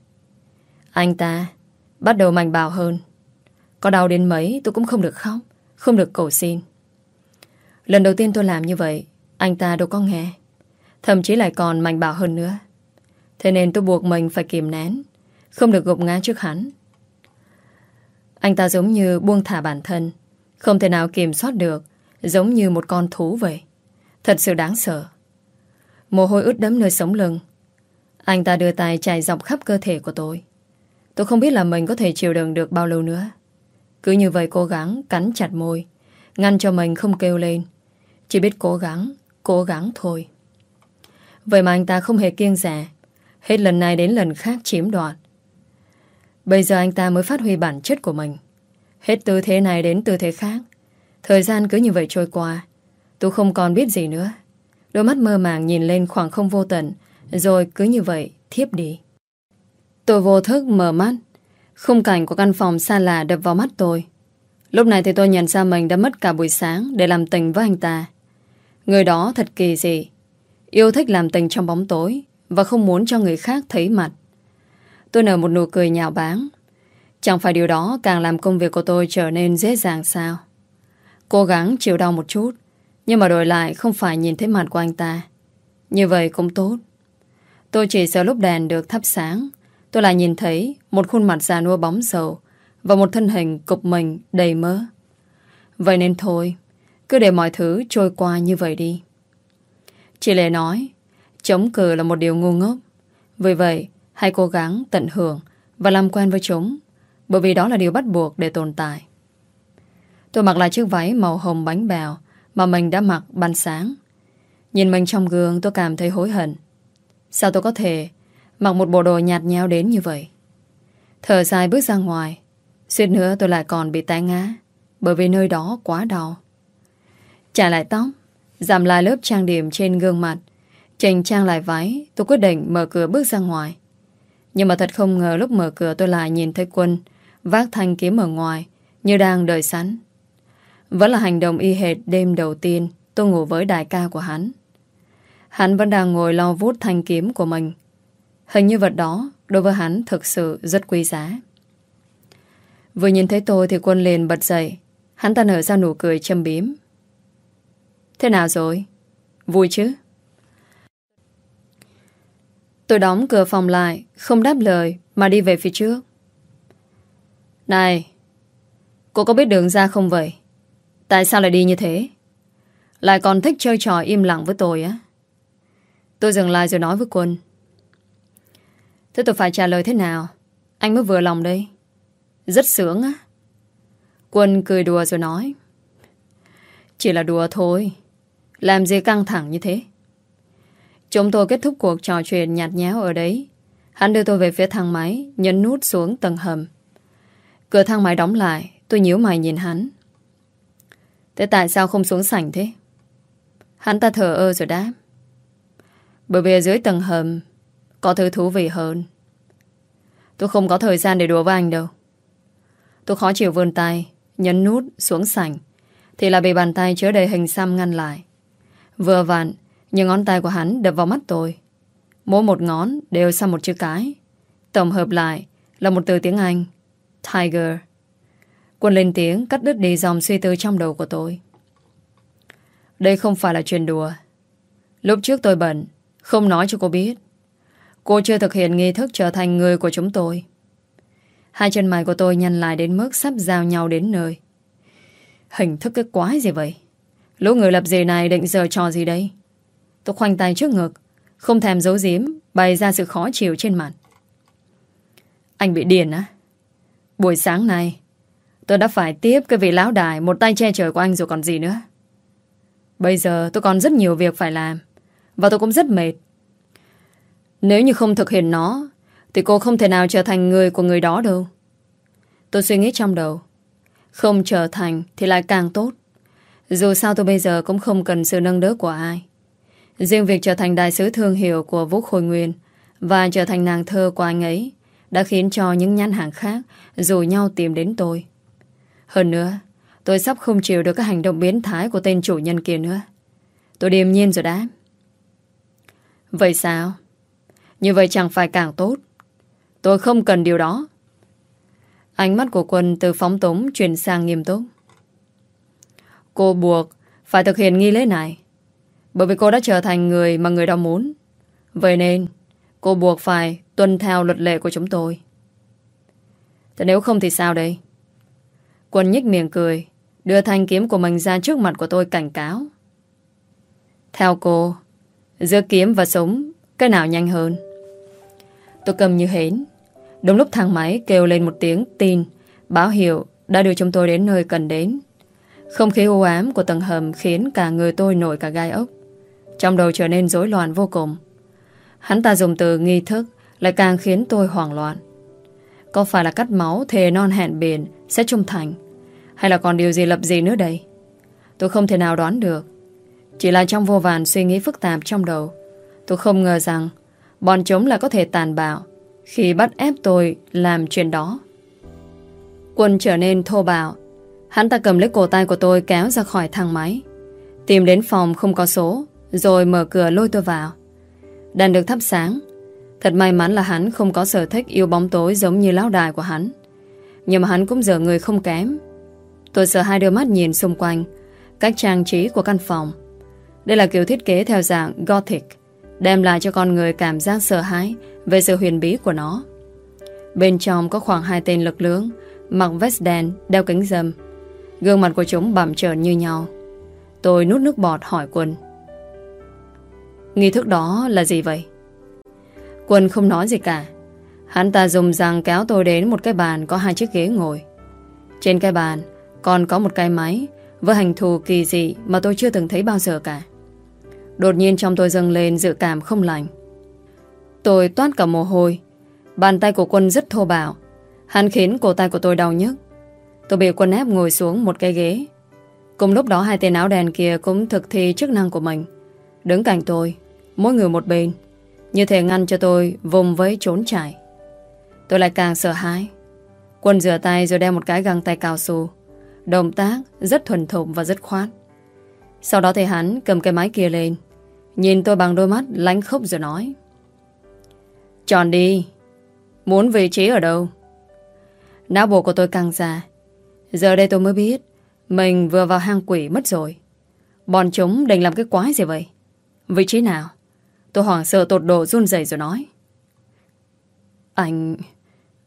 Anh ta bắt đầu mạnh bạo hơn. Có đau đến mấy tôi cũng không được khóc, không được cầu xin. Lần đầu tiên tôi làm như vậy, anh ta đâu có nghe. Thậm chí lại còn mạnh bạo hơn nữa. Thế nên tôi buộc mình phải kìm nén, không được gục ngã trước hắn. Anh ta giống như buông thả bản thân, không thể nào kiểm soát được, giống như một con thú vậy. Thật sự đáng sợ. Mồ hôi ướt đẫm nơi sống lưng. Anh ta đưa tay chạy dọc khắp cơ thể của tôi. Tôi không biết là mình có thể chịu đựng được bao lâu nữa. Cứ như vậy cố gắng cắn chặt môi, ngăn cho mình không kêu lên. Chỉ biết cố gắng, cố gắng thôi. Vậy mà anh ta không hề kiêng rẻ. Hết lần này đến lần khác chiếm đoạt. Bây giờ anh ta mới phát huy bản chất của mình. Hết tư thế này đến tư thế khác. Thời gian cứ như vậy trôi qua. Tôi không còn biết gì nữa. Đôi mắt mơ màng nhìn lên khoảng không vô tận, rồi cứ như vậy thiếp đi. Tôi vô thức mở mắt. Khung cảnh của căn phòng xa lạ đập vào mắt tôi. Lúc này thì tôi nhận ra mình đã mất cả buổi sáng để làm tình với anh ta. Người đó thật kỳ dị. Yêu thích làm tình trong bóng tối và không muốn cho người khác thấy mặt. Tôi nở một nụ cười nhạo báng. Chẳng phải điều đó càng làm công việc của tôi trở nên dễ dàng sao? Cố gắng chịu đau một chút, nhưng mà đổi lại không phải nhìn thấy mặt của anh ta. Như vậy cũng tốt. Tôi chỉ sợ lúc đèn được thắp sáng, tôi lại nhìn thấy một khuôn mặt già nua bóng dầu và một thân hình cục mình đầy mỡ Vậy nên thôi, cứ để mọi thứ trôi qua như vậy đi. Chị Lệ nói, chống cự là một điều ngu ngốc. Vì vậy, hãy cố gắng tận hưởng và làm quen với chúng, bởi vì đó là điều bắt buộc để tồn tại. Tôi mặc lại chiếc váy màu hồng bánh bèo mà mình đã mặc ban sáng. Nhìn mình trong gương tôi cảm thấy hối hận. Sao tôi có thể mặc một bộ đồ nhạt nhẽo đến như vậy? Thở dài bước ra ngoài, suýt nữa tôi lại còn bị té ngã bởi vì nơi đó quá đau. Trả lại tóc, giảm lại lớp trang điểm trên gương mặt, chỉnh trang lại váy, tôi quyết định mở cửa bước ra ngoài. Nhưng mà thật không ngờ lúc mở cửa tôi lại nhìn thấy Quân vác thanh kiếm ở ngoài như đang đợi sẵn. Vẫn là hành động y hệt đêm đầu tiên tôi ngủ với đại ca của hắn. Hắn vẫn đang ngồi lo vút thanh kiếm của mình. Hình như vật đó đối với hắn thực sự rất quý giá. Vừa nhìn thấy tôi thì quân liền bật dậy. Hắn ta nở ra nụ cười châm biếm. Thế nào rồi? Vui chứ? Tôi đóng cửa phòng lại, không đáp lời mà đi về phía trước. Này, cô có biết đường ra không vậy? Tại sao lại đi như thế? Lại còn thích chơi trò im lặng với tôi á? Tôi dừng lại rồi nói với Quân. Thế tôi phải trả lời thế nào? Anh mới vừa lòng đây. Rất sướng á. Quân cười đùa rồi nói. Chỉ là đùa thôi. Làm gì căng thẳng như thế? Chúng tôi kết thúc cuộc trò chuyện nhạt nháo ở đấy. Hắn đưa tôi về phía thang máy, nhấn nút xuống tầng hầm. Cửa thang máy đóng lại, tôi nhíu mày nhìn hắn. Thế tại sao không xuống sảnh thế? Hắn ta thở ơ rồi đáp. Bởi vì dưới tầng hầm có thứ thú vị hơn. Tôi không có thời gian để đùa với anh đâu. Tôi khó chịu vươn tay, nhấn nút xuống sảnh, thì là bị bàn tay chứa đầy hình xăm ngăn lại. Vừa vặn, những ngón tay của hắn đập vào mắt tôi. Mỗi một ngón đều xăm một chữ cái. Tổng hợp lại là một từ tiếng Anh. Tiger. Quân lên tiếng cắt đứt đi dòng suy tư trong đầu của tôi. Đây không phải là chuyện đùa. Lúc trước tôi bận, không nói cho cô biết. Cô chưa thực hiện nghi thức trở thành người của chúng tôi. Hai chân mày của tôi nhăn lại đến mức sắp giao nhau đến nơi. Hình thức cái quái gì vậy? Lũ người lập gì này định giờ trò gì đây? Tôi khoanh tay trước ngực, không thèm giấu giếm, bày ra sự khó chịu trên mặt. Anh bị điên á? Buổi sáng này, tôi đã phải tiếp cái vị lão đài một tay che trời của anh rồi còn gì nữa. Bây giờ tôi còn rất nhiều việc phải làm, và tôi cũng rất mệt. Nếu như không thực hiện nó, thì cô không thể nào trở thành người của người đó đâu. Tôi suy nghĩ trong đầu. Không trở thành thì lại càng tốt. Dù sao tôi bây giờ cũng không cần sự nâng đỡ của ai. Riêng việc trở thành đại sứ thương hiệu của Vũ Khôi Nguyên và trở thành nàng thơ của anh ấy đã khiến cho những nhãn hàng khác rủ nhau tìm đến tôi. Hơn nữa, tôi sắp không chịu được các hành động biến thái của tên chủ nhân kia nữa. Tôi điềm nhiên rồi đã. Vậy sao? Như vậy chẳng phải càng tốt. Tôi không cần điều đó. Ánh mắt của quân từ phóng túng chuyển sang nghiêm túc. Cô buộc phải thực hiện nghi lễ này. Bởi vì cô đã trở thành người mà người đó muốn. Vậy nên, cô buộc phải tuân theo luật lệ của chúng tôi. Thế nếu không thì sao đây? Quân nhích miệng cười, đưa thanh kiếm của mình ra trước mặt của tôi cảnh cáo. Theo cô, giữa kiếm và súng, cái nào nhanh hơn? Tôi cầm như hến. Đúng lúc thang máy kêu lên một tiếng tin, báo hiệu đã đưa chúng tôi đến nơi cần đến. Không khí u ám của tầng hầm khiến cả người tôi nổi cả gai ốc. Trong đầu trở nên rối loạn vô cùng. Hắn ta dùng từ nghi thức lại càng khiến tôi hoảng loạn. Có phải là cắt máu thề non hẹn biển sẽ trung thành? Hay là còn điều gì lập gì nữa đây? Tôi không thể nào đoán được. Chỉ là trong vô vàn suy nghĩ phức tạp trong đầu. Tôi không ngờ rằng bọn chúng là có thể tàn bạo khi bắt ép tôi làm chuyện đó. Quân trở nên thô bạo. Hắn ta cầm lấy cổ tay của tôi kéo ra khỏi thang máy. Tìm đến phòng không có số, rồi mở cửa lôi tôi vào Đèn được thắp sáng Thật may mắn là hắn không có sở thích yêu bóng tối giống như lão đài của hắn Nhưng mà hắn cũng dở người không kém Tôi sợ hai đôi mắt nhìn xung quanh cách trang trí của căn phòng Đây là kiểu thiết kế theo dạng Gothic Đem lại cho con người cảm giác sợ hãi Về sự huyền bí của nó Bên trong có khoảng hai tên lực lưỡng Mặc vest đen, đeo kính dâm Gương mặt của chúng bẩm trợn như nhau Tôi nút nước bọt hỏi quân Nghi thức đó là gì vậy? Quân không nói gì cả. Hắn ta dùng răng kéo tôi đến một cái bàn có hai chiếc ghế ngồi. Trên cái bàn còn có một cái máy với hành thù kỳ dị mà tôi chưa từng thấy bao giờ cả. Đột nhiên trong tôi dâng lên dự cảm không lành. Tôi toát cả mồ hôi. Bàn tay của quân rất thô bạo. Hắn khiến cổ tay của tôi đau nhức. Tôi bị quân ép ngồi xuống một cái ghế. Cùng lúc đó hai tên áo đèn kia cũng thực thi chức năng của mình. Đứng cạnh tôi, Mỗi người một bên Như thể ngăn cho tôi vùng với trốn chạy Tôi lại càng sợ hãi Quân rửa tay rồi đeo một cái găng tay cao su Động tác rất thuần thục và rất khoát. Sau đó thì hắn cầm cái máy kia lên, nhìn tôi bằng đôi mắt lánh khốc rồi nói. Chọn đi. Muốn vị trí ở đâu? Não bộ của tôi căng ra. Giờ đây tôi mới biết mình vừa vào hang quỷ mất rồi. Bọn chúng định làm cái quái gì vậy? Vị trí nào? Tôi hoảng sợ tột độ run rẩy rồi nói. Anh...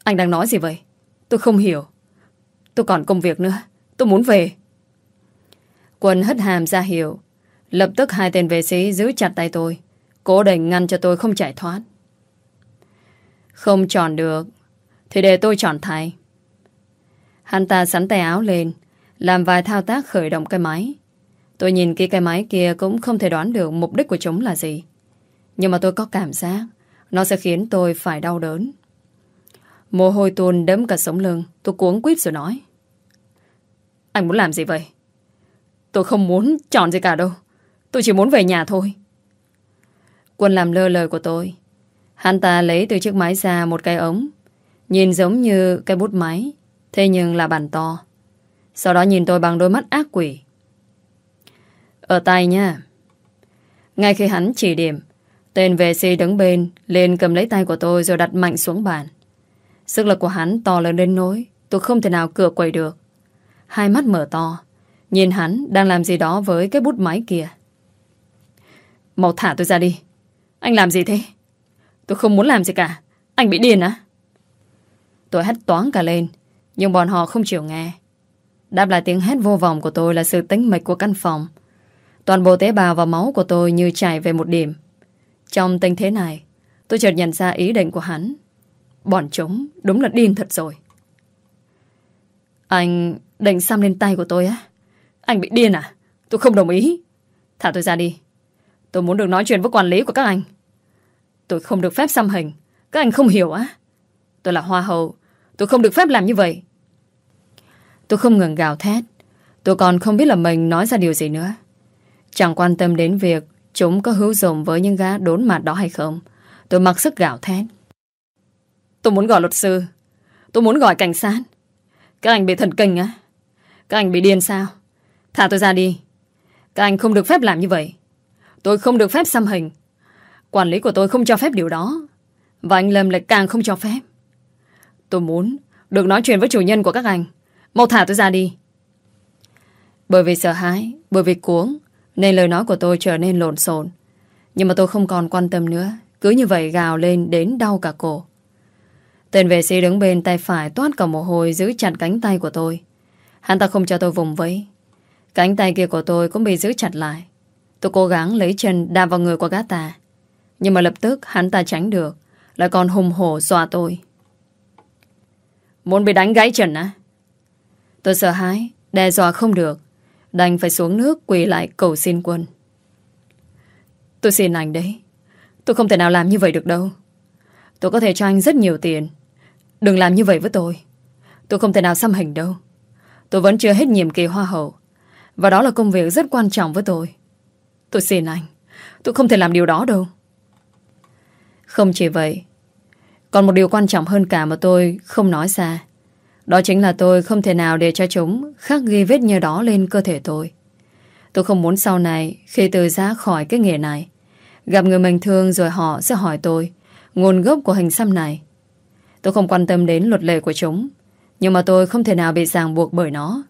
Anh đang nói gì vậy? Tôi không hiểu. Tôi còn công việc nữa. Tôi muốn về. Quân hất hàm ra hiểu. Lập tức hai tên vệ sĩ giữ chặt tay tôi. Cố định ngăn cho tôi không chạy thoát. Không chọn được. Thì để tôi chọn thay. Hắn ta sắn tay áo lên. Làm vài thao tác khởi động cái máy. Tôi nhìn kỹ cái máy kia cũng không thể đoán được mục đích của chúng là gì. Nhưng mà tôi có cảm giác, nó sẽ khiến tôi phải đau đớn. Mồ hôi tuôn đấm cả sống lưng. Tôi cuống quýt rồi nói. Anh muốn làm gì vậy? Tôi không muốn chọn gì cả đâu. Tôi chỉ muốn về nhà thôi. Quân làm lơ lời của tôi. Hắn ta lấy từ chiếc máy ra một cái ống. Nhìn giống như cái bút máy. Thế nhưng là bàn to. Sau đó nhìn tôi bằng đôi mắt ác quỷ. Ở tay nha. Ngay khi hắn chỉ điểm, tên vệ sĩ đứng bên lên cầm lấy tay của tôi rồi đặt mạnh xuống bàn. Sức lực của hắn to lớn đến nỗi tôi không thể nào cựa quậy được. Hai mắt mở to, nhìn hắn đang làm gì đó với cái bút máy kia. Mau thả tôi ra đi. Anh làm gì thế? Tôi không muốn làm gì cả. Anh bị điên á? Tôi hét toán cả lên, nhưng bọn họ không chịu nghe. Đáp lại tiếng hét vô vọng của tôi là sự tính mịch của căn phòng. Toàn bộ tế bào và máu của tôi như chảy về một điểm. Trong tình thế này, tôi chợt nhận ra ý định của hắn. Bọn chúng đúng là điên thật rồi. Anh định xăm lên tay của tôi á? Anh bị điên à? Tôi không đồng ý. Thả tôi ra đi. Tôi muốn được nói chuyện với quản lý của các anh. Tôi không được phép xăm hình. Các anh không hiểu á. Tôi là hoa hậu. Tôi không được phép làm như vậy. Tôi không ngừng gào thét. Tôi còn không biết là mình nói ra điều gì nữa. Chẳng quan tâm đến việc chúng có hữu dụng với những gã đốn mặt đó hay không. Tôi mặc sức gào thét. Tôi muốn gọi luật sư. Tôi muốn gọi cảnh sát. Các anh bị thần kinh á. Các anh bị điên sao? Thả tôi ra đi. Các anh không được phép làm như vậy. Tôi không được phép xăm hình. Quản lý của tôi không cho phép điều đó. Và anh Lâm lại càng không cho phép. Tôi muốn được nói chuyện với chủ nhân của các anh. Mau thả tôi ra đi. Bởi vì sợ hãi, bởi vì cuống, nên lời nói của tôi trở nên lộn xộn. Nhưng mà tôi không còn quan tâm nữa. Cứ như vậy gào lên đến đau cả cổ. Tên vệ sĩ đứng bên tay phải toát cả mồ hôi giữ chặt cánh tay của tôi. Hắn ta không cho tôi vùng vẫy. Cánh tay kia của tôi cũng bị giữ chặt lại. Tôi cố gắng lấy chân đạp vào người của gã ta. Nhưng mà lập tức hắn ta tránh được. Lại còn hùng hổ dọa tôi. Muốn bị đánh gãy chân á? Tôi sợ hãi, đe dọa không được. Đành phải xuống nước quỳ lại cầu xin quân. Tôi xin anh đấy. Tôi không thể nào làm như vậy được đâu. Tôi có thể cho anh rất nhiều tiền. Đừng làm như vậy với tôi. Tôi không thể nào xăm hình đâu. Tôi vẫn chưa hết nhiệm kỳ hoa hậu. Và đó là công việc rất quan trọng với tôi. Tôi xin anh. Tôi không thể làm điều đó đâu. Không chỉ vậy. Còn một điều quan trọng hơn cả mà tôi không nói ra. Đó chính là tôi không thể nào để cho chúng khắc ghi vết nhơ đó lên cơ thể tôi. Tôi không muốn sau này, khi từ ra khỏi cái nghề này, gặp người mình thương rồi họ sẽ hỏi tôi nguồn gốc của hình xăm này. Tôi không quan tâm đến luật lệ của chúng, nhưng mà tôi không thể nào bị ràng buộc bởi nó.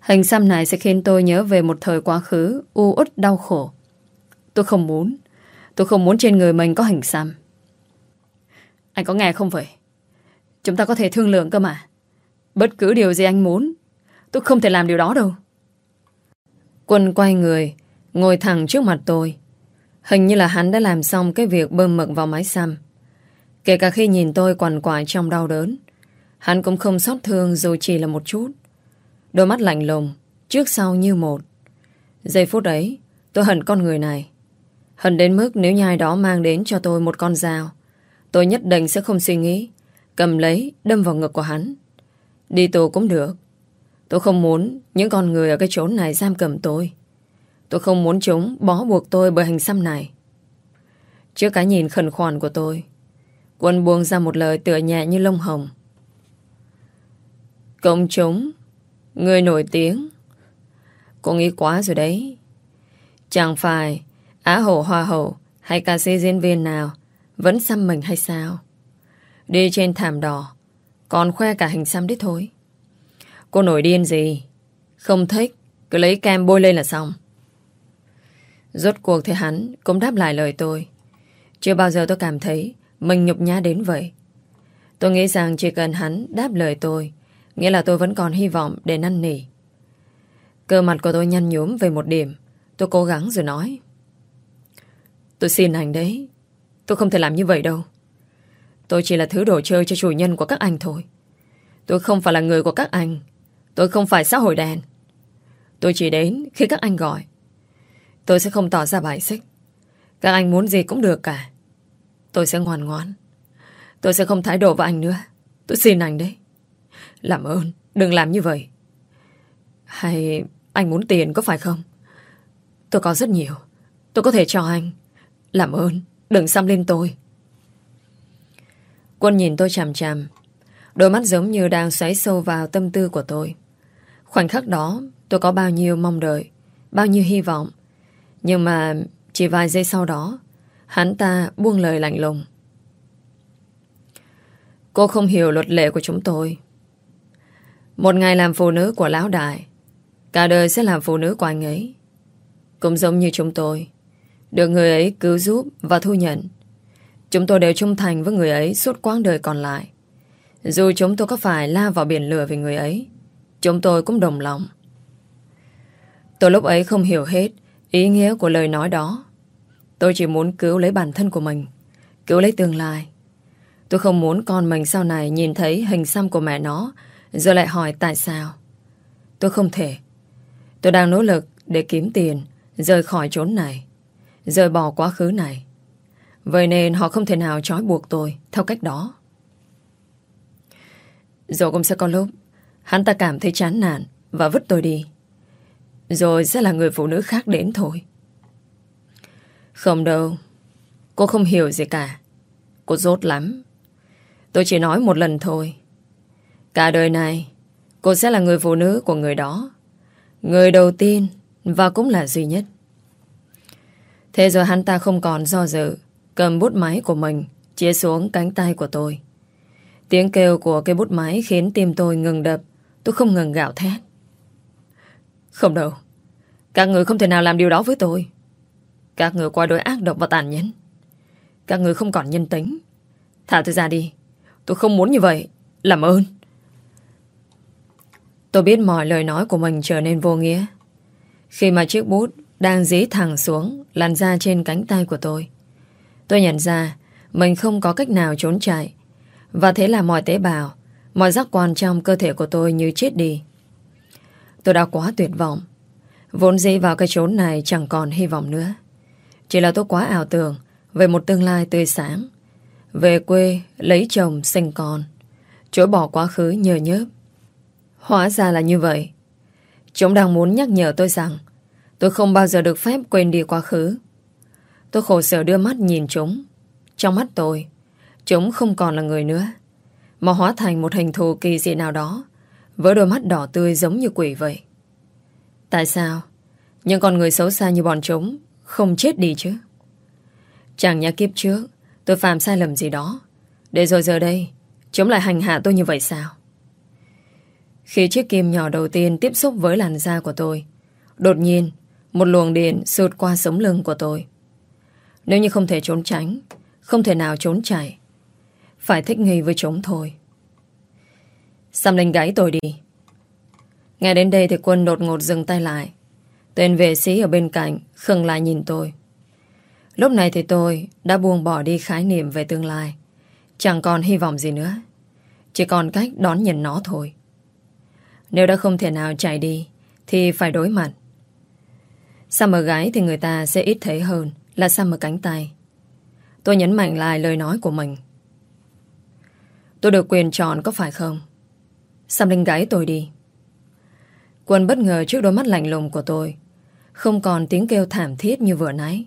Hình xăm này sẽ khiến tôi nhớ về một thời quá khứ, u uất, đau khổ. Tôi không muốn. Tôi không muốn trên người mình có hình xăm. Anh có nghe không vậy? Chúng ta có thể thương lượng cơ mà. Bất cứ điều gì anh muốn, Tôi không thể làm điều đó đâu Quân quay người, Ngồi thẳng trước mặt tôi Hình như là hắn đã làm xong cái việc bơm mực vào máy xăm Kể cả khi nhìn tôi quằn quại trong đau đớn, Hắn cũng không xót thương dù chỉ là một chút Đôi mắt lạnh lùng, Trước sau như một. Giây phút ấy, Tôi hận con người này. Hận đến mức nếu nhai đó mang đến cho tôi một con dao, Tôi nhất định sẽ không suy nghĩ, Cầm lấy, đâm vào ngực của hắn. Đi tù cũng được. Tôi không muốn những con người ở cái chốn này giam cầm tôi. Tôi không muốn chúng bó buộc tôi bởi hành xăm này. Trước cái nhìn khẩn khoản của tôi, Quân buông ra một lời tựa nhẹ như lông hồng. Công chúng Người nổi tiếng. Cô nghĩ quá rồi đấy. Chẳng phải Á hậu hoa hậu hay ca sĩ diễn viên nào vẫn xăm mình hay sao? Đi trên thảm đỏ còn khoe cả hình xăm đấy thôi. Cô nổi điên gì? Không thích cứ lấy kem bôi lên là xong. Rốt cuộc thì hắn cũng đáp lại lời tôi. Chưa bao giờ tôi cảm thấy mình nhục nhã đến vậy. Tôi nghĩ rằng chỉ cần hắn đáp lời tôi, nghĩa là tôi vẫn còn hy vọng để năn nỉ. Cơ mặt của tôi nhăn nhúm về một điểm. Tôi cố gắng rồi nói. Tôi xin anh đấy. Tôi không thể làm như vậy đâu. Tôi chỉ là thứ đồ chơi cho chủ nhân của các anh thôi. Tôi không phải là người của các anh. Tôi không phải xã hội đen. Tôi chỉ đến khi các anh gọi. Tôi sẽ không tỏ ra bài xích. Các anh muốn gì cũng được cả. Tôi sẽ ngoan ngoãn. Tôi sẽ không thái độ với anh nữa. Tôi xin anh đấy. Làm ơn, đừng làm như vậy. Hay anh muốn tiền có phải không? Tôi có rất nhiều. Tôi có thể cho anh. Làm ơn, đừng xăm lên tôi. Quân nhìn tôi chằm chằm. Đôi mắt giống như đang xoáy sâu vào tâm tư của tôi. Khoảnh khắc đó, tôi có bao nhiêu mong đợi, bao nhiêu hy vọng. Nhưng mà chỉ vài giây sau đó, hắn ta buông lời lạnh lùng. Cô không hiểu luật lệ của chúng tôi. Một ngày làm phụ nữ của lão đại, cả đời sẽ làm phụ nữ của anh ấy. Cũng giống như chúng tôi, được người ấy cứu giúp và thu nhận. Chúng tôi đều trung thành với người ấy suốt quãng đời còn lại. Dù chúng tôi có phải la vào biển lửa vì người ấy, chúng tôi cũng đồng lòng. Tôi lúc ấy không hiểu hết ý nghĩa của lời nói đó. Tôi chỉ muốn cứu lấy bản thân của mình, cứu lấy tương lai. Tôi không muốn con mình sau này nhìn thấy hình xăm của mẹ nó rồi lại hỏi tại sao. Tôi không thể. Tôi đang nỗ lực để kiếm tiền, rời khỏi chốn này, rời bỏ quá khứ này. Vậy nên họ không thể nào trói buộc tôi theo cách đó. Rồi cũng sẽ có lúc hắn ta cảm thấy chán nản và vứt tôi đi. Rồi sẽ là người phụ nữ khác đến thôi. Không đâu. Cô không hiểu gì cả. Cô rốt lắm. Tôi chỉ nói một lần thôi. Cả đời này, cô sẽ là người phụ nữ của người đó. Người đầu tiên và cũng là duy nhất. Thế rồi hắn ta không còn do dự, cầm bút máy của mình, chia xuống cánh tay của tôi. Tiếng kêu của cây bút máy khiến tim tôi ngừng đập, tôi không ngừng gạo thét. Không đâu, các người không thể nào làm điều đó với tôi. Các người qua đôi ác độc và tàn nhẫn. Các người không còn nhân tính. Thả tôi ra đi. Tôi không muốn như vậy. Làm ơn. Tôi biết mọi lời nói của mình trở nên vô nghĩa. Khi mà chiếc bút đang dí thẳng xuống lăn ra trên cánh tay của tôi. Tôi nhận ra mình không có cách nào trốn chạy. Và thế là mọi tế bào, mọi giác quan trong cơ thể của tôi như chết đi. Tôi đã quá tuyệt vọng. Vốn dĩ vào cái chốn này chẳng còn hy vọng nữa. Chỉ là tôi quá ảo tưởng về một tương lai tươi sáng. Về quê, lấy chồng, sinh con. Chối bỏ quá khứ nhờ nhớp. Hóa ra là như vậy. Chúng đang muốn nhắc nhở tôi rằng tôi không bao giờ được phép quên đi quá khứ. Tôi khổ sở đưa mắt nhìn chúng. Trong mắt tôi, chúng không còn là người nữa, mà hóa thành một hình thù kỳ dị nào đó, với đôi mắt đỏ tươi giống như quỷ vậy. Tại sao? Những con người xấu xa như bọn chúng không chết đi chứ? Chẳng nhà kiếp trước, tôi phạm sai lầm gì đó. Để rồi giờ đây, chúng lại hành hạ tôi như vậy sao? Khi chiếc kim nhỏ đầu tiên tiếp xúc với làn da của tôi, đột nhiên, một luồng điện sượt qua sống lưng của tôi. Nếu như không thể trốn tránh, không thể nào trốn chạy, phải thích nghi với chúng thôi. Xăm lên gáy tôi đi. Nghe đến đây thì quân đột ngột dừng tay lại. Tên vệ sĩ ở bên cạnh khừng lại nhìn tôi. Lúc này thì tôi đã buông bỏ đi khái niệm về tương lai. Chẳng còn hy vọng gì nữa. Chỉ còn cách đón nhận nó thôi. Nếu đã không thể nào chạy đi, thì phải đối mặt. Xăm ở gái thì người ta sẽ ít thấy hơn là xăm ở cánh tay. Tôi nhấn mạnh lại lời nói của mình. Tôi được quyền chọn có phải không? Xăm lên gái tôi đi. Quân bất ngờ trước đôi mắt lạnh lùng của tôi. Không còn tiếng kêu thảm thiết như vừa nãy.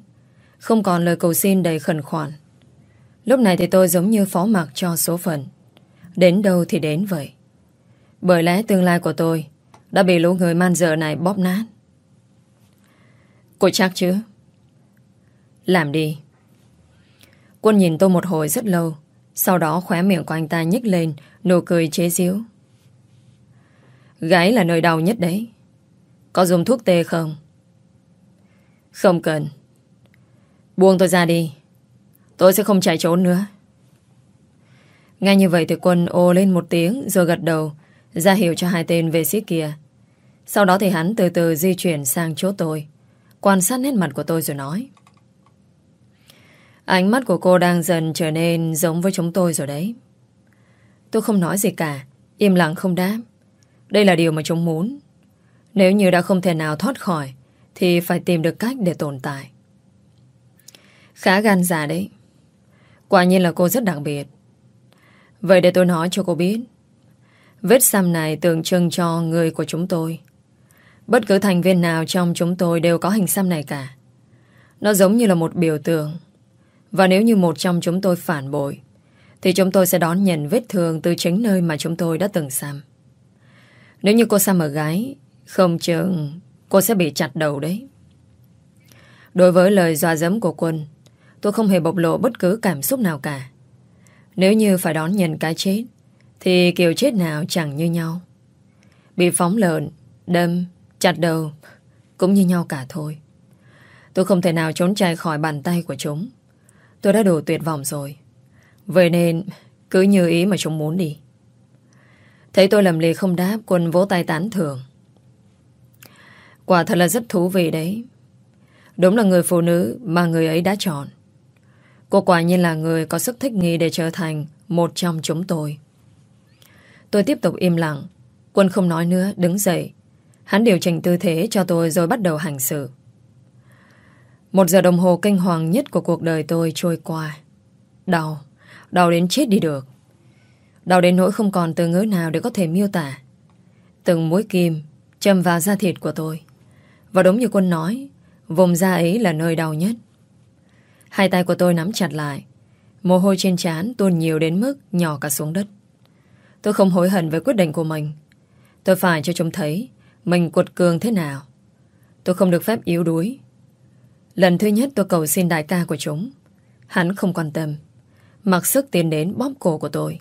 Không còn lời cầu xin đầy khẩn khoản. Lúc này thì tôi giống như phó mặc cho số phận. Đến đâu thì đến vậy. Bởi lẽ tương lai của tôi Đã bị lũ người man dợ này bóp nát. Cô chắc chứ? Làm đi. Quân nhìn tôi một hồi rất lâu, Sau đó khóe miệng của anh ta nhích lên, Nụ cười chế giễu. Gái là nơi đau nhất đấy. Có dùng thuốc tê không? Không cần. Buông tôi ra đi. Tôi sẽ không chạy trốn nữa. Ngay như vậy thì quân ô lên một tiếng Rồi gật đầu ra hiệu cho hai tên vệ sĩ kia. Sau đó thì hắn từ từ di chuyển sang chỗ tôi, Quan sát nét mặt của tôi rồi nói. Ánh mắt của cô đang dần trở nên giống với chúng tôi rồi đấy. Tôi không nói gì cả, Im lặng không đáp. Đây là điều mà chúng muốn. Nếu như đã không thể nào thoát khỏi, Thì phải tìm được cách để tồn tại. Khá gan dạ đấy. Quả nhiên là cô rất đặc biệt. Vậy để tôi nói cho cô biết Vết xăm này tượng trưng cho người của chúng tôi. Bất cứ thành viên nào trong chúng tôi đều có hình xăm này cả. Nó giống như là một biểu tượng. Và nếu như một trong chúng tôi phản bội, Thì chúng tôi sẽ đón nhận vết thương từ chính nơi mà chúng tôi đã từng xăm. Nếu như cô xăm ở gái, Không chừng cô sẽ bị chặt đầu đấy. Đối với lời dọa dẫm của quân, Tôi không hề bộc lộ bất cứ cảm xúc nào cả. Nếu như phải đón nhận cái chết thì kiểu chết nào chẳng như nhau. Bị phóng lợn, Đâm, Chặt đầu, Cũng như nhau cả thôi. Tôi không thể nào trốn chạy khỏi bàn tay của chúng. Tôi đã đủ tuyệt vọng rồi. Vậy nên, Cứ như ý mà chúng muốn đi. Thấy tôi lầm lì không đáp, Quân vỗ tay tán thưởng. Quả thật là rất thú vị đấy. Đúng là người phụ nữ Mà người ấy đã chọn. Cô quả nhiên là người có sức thích nghi Để trở thành một trong chúng tôi. Tôi tiếp tục im lặng Quân không nói nữa đứng dậy Hắn điều chỉnh tư thế cho tôi rồi bắt đầu hành xử. Một giờ đồng hồ kinh hoàng nhất của cuộc đời tôi trôi qua. Đau, đau đến chết đi được. Đau đến nỗi không còn từ ngữ nào để có thể miêu tả. Từng mũi kim châm vào da thịt của tôi. Và đúng như quân nói, vùng da ấy là nơi đau nhất. Hai tay của tôi nắm chặt lại. Mồ hôi trên trán tuôn nhiều đến mức nhỏ cả xuống đất. Tôi không hối hận về quyết định của mình. Tôi phải cho chúng thấy mình cuột cường thế nào. Tôi không được phép yếu đuối. Lần thứ nhất tôi cầu xin đại ca của chúng. Hắn không quan tâm. Mặc sức tiến đến bóp cổ của tôi.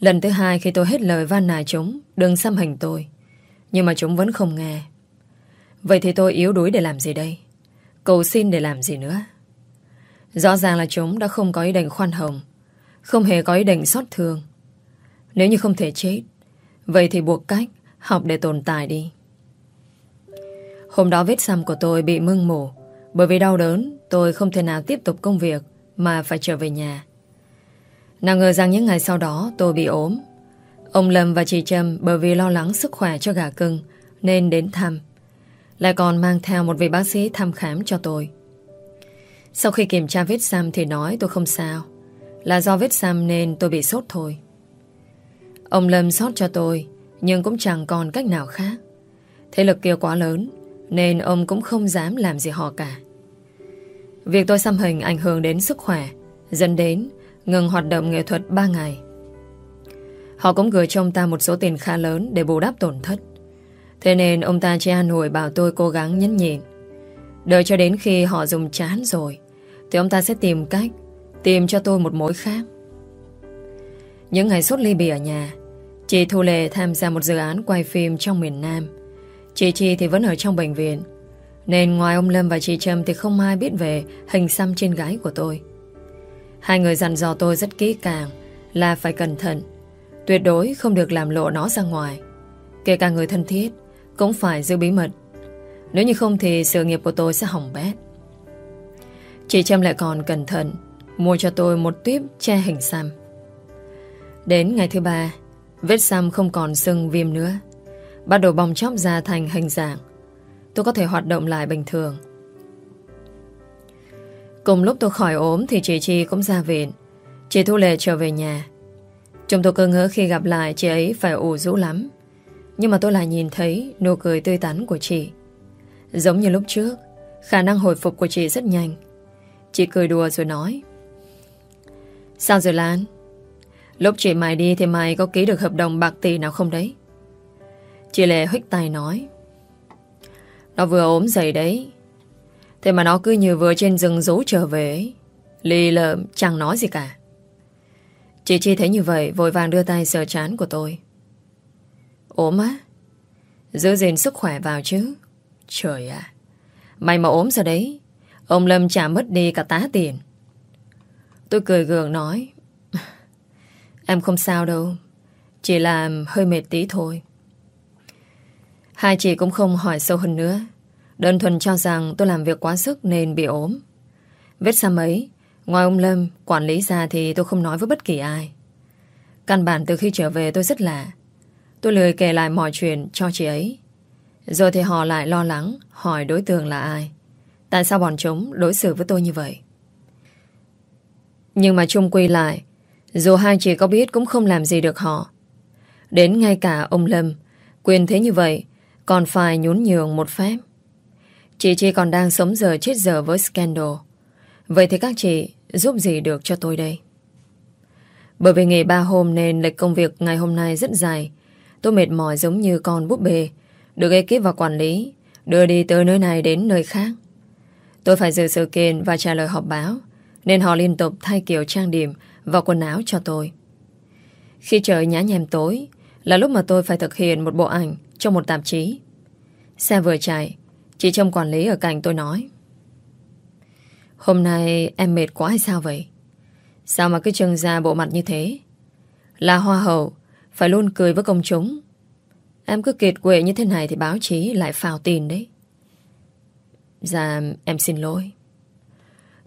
Lần thứ hai khi tôi hết lời van nài chúng, Đừng xăm hình tôi. Nhưng mà chúng vẫn không nghe. Vậy thì tôi yếu đuối để làm gì đây? Cầu xin để làm gì nữa? Rõ ràng là chúng đã không có ý định khoan hồng, Không hề có ý định xót thương. Nếu như không thể chết, Vậy thì buộc cách Học để tồn tại đi. Hôm đó vết xăm của tôi bị mưng mổ Bởi vì đau đớn, Tôi không thể nào tiếp tục công việc Mà phải trở về nhà. Nào ngờ rằng những ngày sau đó, tôi bị ốm. Ông Lâm và chị Trâm, Bởi vì lo lắng sức khỏe cho gà cưng, Nên đến thăm. Lại còn mang theo một vị bác sĩ thăm khám cho tôi. Sau khi kiểm tra vết xăm Thì nói tôi không sao. Là do vết xăm nên tôi bị sốt thôi. Ông Lâm sót cho tôi, nhưng cũng chẳng còn cách nào khác. Thế lực kia quá lớn, Nên ông cũng không dám làm gì họ cả. Việc tôi xăm hình ảnh hưởng đến sức khỏe, Dẫn đến ngừng hoạt động nghệ thuật 3 ngày. Họ cũng gửi cho ông ta một số tiền khá lớn Để bù đắp tổn thất. Thế nên ông ta chỉ an hồi bảo tôi cố gắng nhẫn nhịn. Đợi cho đến khi họ dùng chán rồi, Thì ông ta sẽ tìm cách Tìm cho tôi một mối khác. Những ngày suốt ly bì ở nhà Chị Thu Lệ tham gia một dự án quay phim trong miền Nam. Chị Chi thì vẫn ở trong bệnh viện. Nên ngoài ông Lâm và chị Trâm thì không ai biết về hình xăm trên gái của tôi. Hai người dặn dò tôi rất kỹ càng là phải cẩn thận. Tuyệt đối không được làm lộ nó ra ngoài. Kể cả người thân thiết cũng phải giữ bí mật. Nếu như không thì sự nghiệp của tôi sẽ hỏng bét. Chị Trâm lại còn cẩn thận mua cho tôi một tuyếp che hình xăm. Đến ngày thứ ba Vết xăm không còn sưng viêm nữa. Bắt đầu bong chóc ra thành hình dạng. Tôi có thể hoạt động lại bình thường. Cùng lúc tôi khỏi ốm Thì chị Chi cũng ra viện. Chị Thu Lệ trở về nhà. Chúng tôi cơ ngỡ khi gặp lại chị ấy phải ủ rũ lắm. Nhưng mà tôi lại nhìn thấy Nụ cười tươi tắn của chị. Giống như lúc trước, Khả năng hồi phục của chị rất nhanh. Chị cười đùa rồi nói, Sao rồi Lan? Lúc chị mày đi thì mày có ký được hợp đồng bạc tỷ nào không đấy? Chị Lệ huých tay nói. Nó vừa ốm dậy đấy. Thế mà nó cứ như vừa trên rừng rú trở về ấy. Lì lợm, chẳng nói gì cả. Chị Chi thấy như vậy, Vội vàng đưa tay sờ chán của tôi. Ốm á? Giữ gìn sức khỏe vào chứ. Trời ạ. Mày mà ốm ra đấy. Ông Lâm trả mất đi cả tá tiền. Tôi cười gượng nói. Em không sao đâu. Chỉ là hơi mệt tí thôi. Hai chị cũng không hỏi sâu hơn nữa. Đơn thuần cho rằng tôi làm việc quá sức nên bị ốm. Vết xăm ấy Ngoài ông Lâm, quản lý ra thì tôi không nói với bất kỳ ai. Căn bản từ khi trở về tôi rất lạ. Tôi lười kể lại mọi chuyện cho chị ấy. Rồi thì họ lại lo lắng Hỏi đối tượng là ai. Tại sao bọn chúng đối xử với tôi như vậy? Nhưng mà chung quy lại dù hai chị có biết cũng không làm gì được họ. Đến ngay cả ông Lâm, Quyền thế như vậy, Còn phải nhún nhường một phép. Chị chỉ còn đang sống giờ chết giờ với scandal. Vậy thì các chị giúp gì được cho tôi đây? Bởi vì nghỉ ba hôm nên lịch công việc ngày hôm nay rất dài. Tôi mệt mỏi giống như con búp bê, Được ekip và quản lý Đưa đi từ nơi này đến nơi khác. Tôi phải dự sự kiện và trả lời họp báo, Nên họ liên tục thay kiểu trang điểm và quần áo cho tôi. Khi trời nhá nhem tối, Là lúc mà tôi phải thực hiện một bộ ảnh Cho một tạp chí. Xe vừa chạy, Chị trông quản lý ở cạnh tôi nói, Hôm nay em mệt quá hay sao vậy? Sao mà cứ trưng ra bộ mặt như thế? Là hoa hậu, Phải luôn cười với công chúng. Em cứ kiệt quệ như thế này Thì báo chí lại phào tin đấy. Dạ em xin lỗi.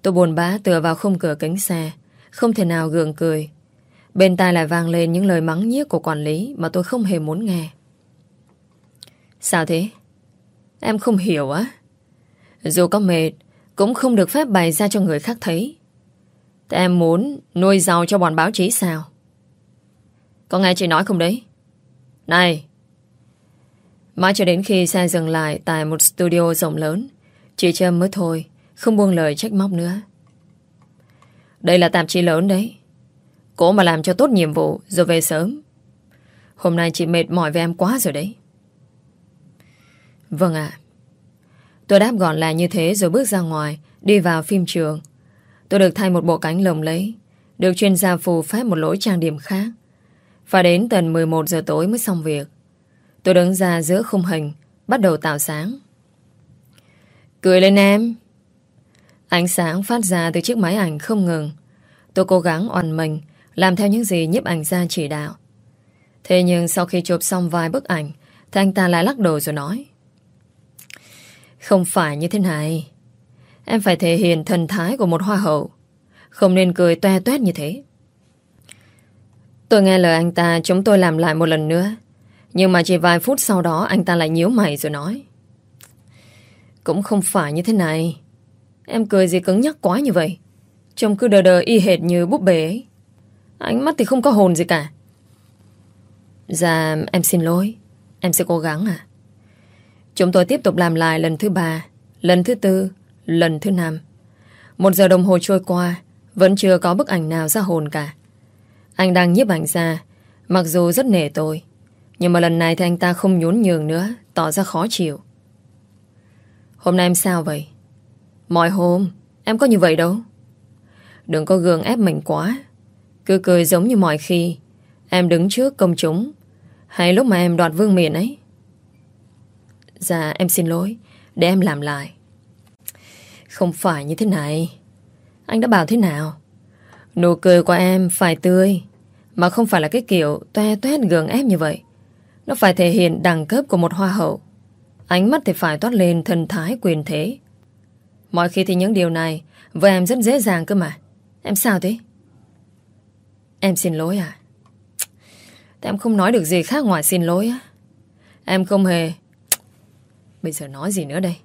Tôi buồn bã tựa vào khung cửa kính xe không thể nào gượng cười. Bên tai lại vang lên những lời mắng nhiếc của quản lý Mà tôi không hề muốn nghe. Sao thế? Em không hiểu á. Dù có mệt, Cũng không được phép bày ra cho người khác thấy. Thế em muốn nuôi giàu cho bọn báo chí sao? Có nghe chị nói không đấy? Này! Mãi cho đến khi xe dừng lại Tại một studio rộng lớn, Chị Trâm mới thôi, Không buông lời trách móc nữa. Đây là tạp chí lớn đấy. Cố mà làm cho tốt nhiệm vụ, Rồi về sớm. Hôm nay chị mệt mỏi với em quá rồi đấy. Vâng ạ. Tôi đáp gọn là như thế rồi bước ra ngoài, Đi vào phim trường. Tôi được thay một bộ cánh lồng lấy. Được chuyên gia phù phép một lỗi trang điểm khác. Và đến tận 11 giờ tối mới xong việc. Tôi đứng ra giữa khung hình, Bắt đầu tạo sáng. Cười lên em. Ánh sáng phát ra từ chiếc máy ảnh không ngừng. Tôi cố gắng oằn mình, Làm theo những gì nhiếp ảnh ra chỉ đạo. Thế nhưng sau khi chụp xong vài bức ảnh Thì anh ta lại lắc đầu rồi nói, Không phải như thế này. Em phải thể hiện thần thái của một hoa hậu. Không nên cười toe toét như thế. Tôi nghe lời anh ta, Chúng tôi làm lại một lần nữa. Nhưng mà chỉ vài phút sau đó, Anh ta lại nhíu mày rồi nói, Cũng không phải như thế này. Em cười gì cứng nhắc quá như vậy. Trông cứ đờ đờ y hệt như búp bể, ấy. Ánh mắt thì không có hồn gì cả. Dạ em xin lỗi. Em sẽ cố gắng à Chúng tôi tiếp tục làm lại lần thứ ba Lần thứ tư Lần thứ năm. Một giờ đồng hồ trôi qua Vẫn chưa có bức ảnh nào ra hồn cả. Anh đang nhiếp ảnh ra Mặc dù rất nể tôi. Nhưng mà lần này thì anh ta không nhún nhường nữa Tỏ ra khó chịu. Hôm nay em sao vậy? Mọi hôm Em có như vậy đâu. Đừng có gương ép mình quá. Cứ cười giống như mọi khi, Em đứng trước công chúng. Hay lúc mà em đoạt vương miện ấy. Dạ em xin lỗi. Để em làm lại. Không phải như thế này. Anh đã bảo thế nào? Nụ cười của em phải tươi, Mà không phải là cái kiểu toe toét gường ép như vậy. Nó phải thể hiện đẳng cấp của một hoa hậu. Ánh mắt thì phải toát lên thần thái quyền thế. Mọi khi thì những điều này, Với em rất dễ dàng cơ mà. Em sao thế? Em xin lỗi à Tại em không nói được gì khác ngoài xin lỗi á. Em không hề Bây giờ nói gì nữa đây?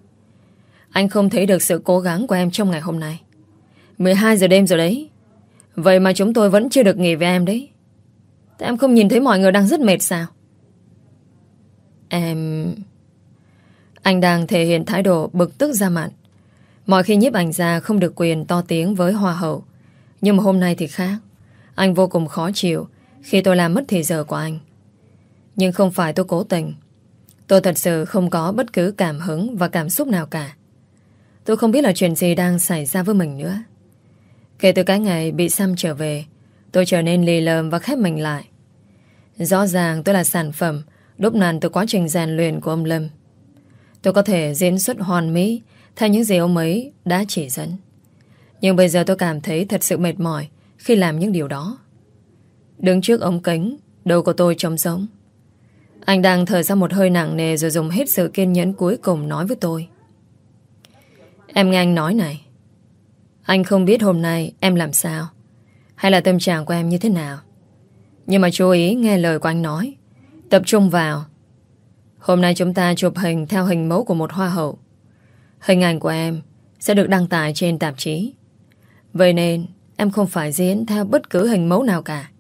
Anh không thấy được sự cố gắng của em trong ngày hôm nay. 12 giờ đêm rồi đấy. Vậy mà chúng tôi vẫn chưa được nghỉ với em đấy. Tại em không nhìn thấy mọi người đang rất mệt sao? Em... Anh đang thể hiện thái độ bực tức ra mặt. Mọi khi nhiếp ảnh ra không được quyền to tiếng với hoa hậu Nhưng mà hôm nay thì khác Anh vô cùng khó chịu Khi tôi làm mất thời giờ của anh Nhưng không phải tôi cố tình Tôi thật sự không có bất cứ cảm hứng và cảm xúc nào cả. Tôi không biết là chuyện gì đang xảy ra với mình nữa. Kể từ cái ngày bị xăm trở về, tôi trở nên lì lợm và khép mình lại. Rõ ràng tôi là sản phẩm đúc nàn từ quá trình rèn luyện của ông Lâm. Tôi có thể diễn xuất hoàn mỹ theo những gì ông ấy đã chỉ dẫn. Nhưng bây giờ tôi cảm thấy thật sự mệt mỏi khi làm những điều đó. Đứng trước ống kính, đầu của tôi trống sống. Anh đang thở ra một hơi nặng nề rồi dùng hết sự kiên nhẫn cuối cùng nói với tôi. Em nghe anh nói này. Anh không biết hôm nay em làm sao, hay là tâm trạng của em như thế nào. Nhưng mà chú ý nghe lời của anh nói. Tập trung vào. Hôm nay chúng ta chụp hình theo hình mẫu của một hoa hậu. Hình ảnh của em sẽ được đăng tải trên tạp chí. Vậy nên, em không phải diễn theo bất cứ hình mẫu nào cả.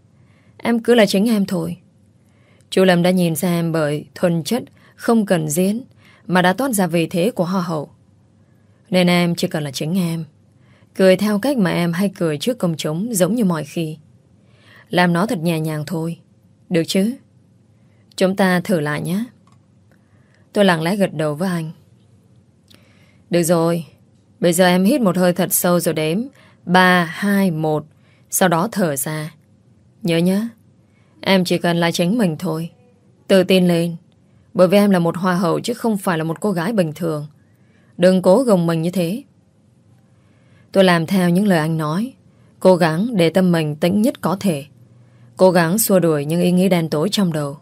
Em cứ là chính em thôi. Chú Lâm đã nhìn ra em bởi thuần chất không cần diễn mà đã toát ra vị thế của hoa hậu. Nên em chỉ cần là chính em. Cười theo cách mà em hay cười trước công chúng giống như mọi khi. Làm nó thật nhẹ nhàng thôi. Được chứ? Chúng ta thử lại nhé. Tôi lặng lẽ gật đầu với anh. Được rồi. Bây giờ em hít một hơi thật sâu rồi đếm. 3, 2, 1. Sau đó thở ra. Nhớ nhá Em chỉ cần là chính mình thôi. Tự tin lên. Bởi vì em là một hoa hậu chứ không phải là một cô gái bình thường. Đừng cố gồng mình như thế. Tôi làm theo những lời anh nói. Cố gắng để tâm mình tĩnh nhất có thể. Cố gắng xua đuổi những ý nghĩ đen tối trong đầu.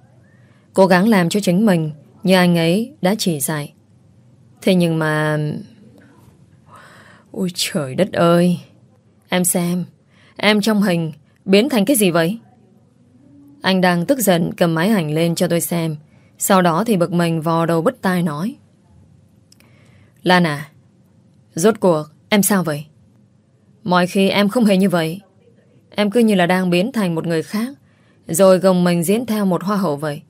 Cố gắng làm cho chính mình như anh ấy đã chỉ dạy. Thế nhưng mà... Ôi trời đất ơi! Em xem, em trong hình biến thành cái gì vậy? Anh đang tức giận cầm máy ảnh lên cho tôi xem. Sau đó thì bực mình vò đầu bứt tai nói. Lan à, rốt cuộc em sao vậy? Mọi khi em không hề như vậy. Em cứ như là đang biến thành một người khác Rồi gồng mình diễn theo một hoa hậu vậy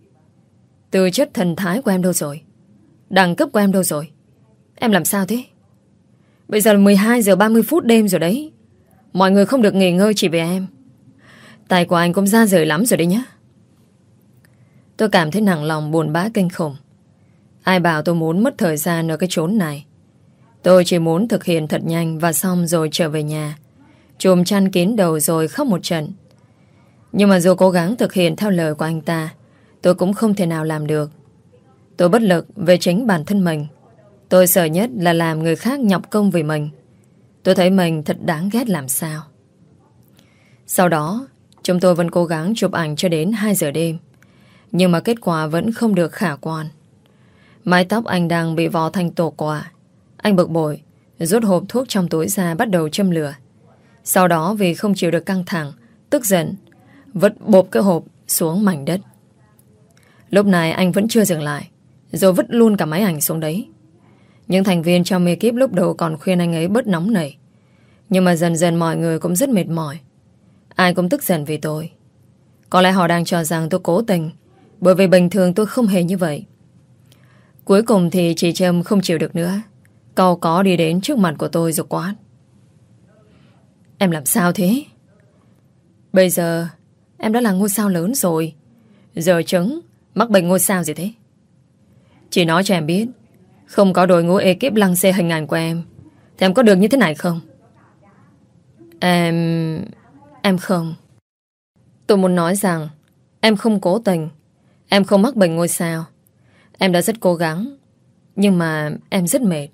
Từ chất thần thái của em đâu rồi Đẳng cấp của em đâu rồi Em làm sao thế? Bây giờ là 12 giờ 30 phút đêm rồi đấy. Mọi người không được nghỉ ngơi chỉ về em. Tài của anh cũng ra rời lắm rồi đấy nhá. Tôi cảm thấy nặng lòng buồn bã kinh khủng. Ai bảo tôi muốn mất thời gian ở cái chốn này? Tôi chỉ muốn thực hiện thật nhanh Và xong rồi trở về nhà. Chùm chăn kín đầu rồi khóc một trận. Nhưng mà dù cố gắng thực hiện theo lời của anh ta, Tôi cũng không thể nào làm được. Tôi bất lực về chính bản thân mình. Tôi sợ nhất là làm người khác nhọc công vì mình. Tôi thấy mình thật đáng ghét làm sao. Sau đó, Chúng tôi vẫn cố gắng chụp ảnh cho đến 2 giờ đêm, Nhưng mà kết quả vẫn không được khả quan. Mái tóc anh đang bị vò thành tổ quả. Anh bực bội, Rút hộp thuốc trong túi ra bắt đầu châm lửa. Sau đó vì không chịu được căng thẳng, Tức giận, Vứt bộp cái hộp xuống mảnh đất. Lúc này anh vẫn chưa dừng lại, Rồi vứt luôn cả máy ảnh xuống đấy. Những thành viên trong ekip lúc đầu còn khuyên anh ấy bớt nóng nảy Nhưng mà dần dần mọi người cũng rất mệt mỏi Ai cũng tức giận vì tôi Có lẽ họ đang cho rằng tôi cố tình, Bởi vì bình thường tôi không hề như vậy Cuối cùng thì chị Trâm không chịu được nữa cầu có đi đến trước mặt của tôi rồi quát Em làm sao thế? Bây giờ, em đã là ngôi sao lớn rồi. Giờ trứng, mắc bệnh ngôi sao gì thế? Chỉ nói cho em biết không có đội ngũ ekip lăng xe hình ảnh của em thì em có được như thế này không? Em... Em không. Tôi muốn nói rằng, em không cố tình. Em không mắc bệnh ngôi sao. Em đã rất cố gắng. Nhưng mà em rất mệt.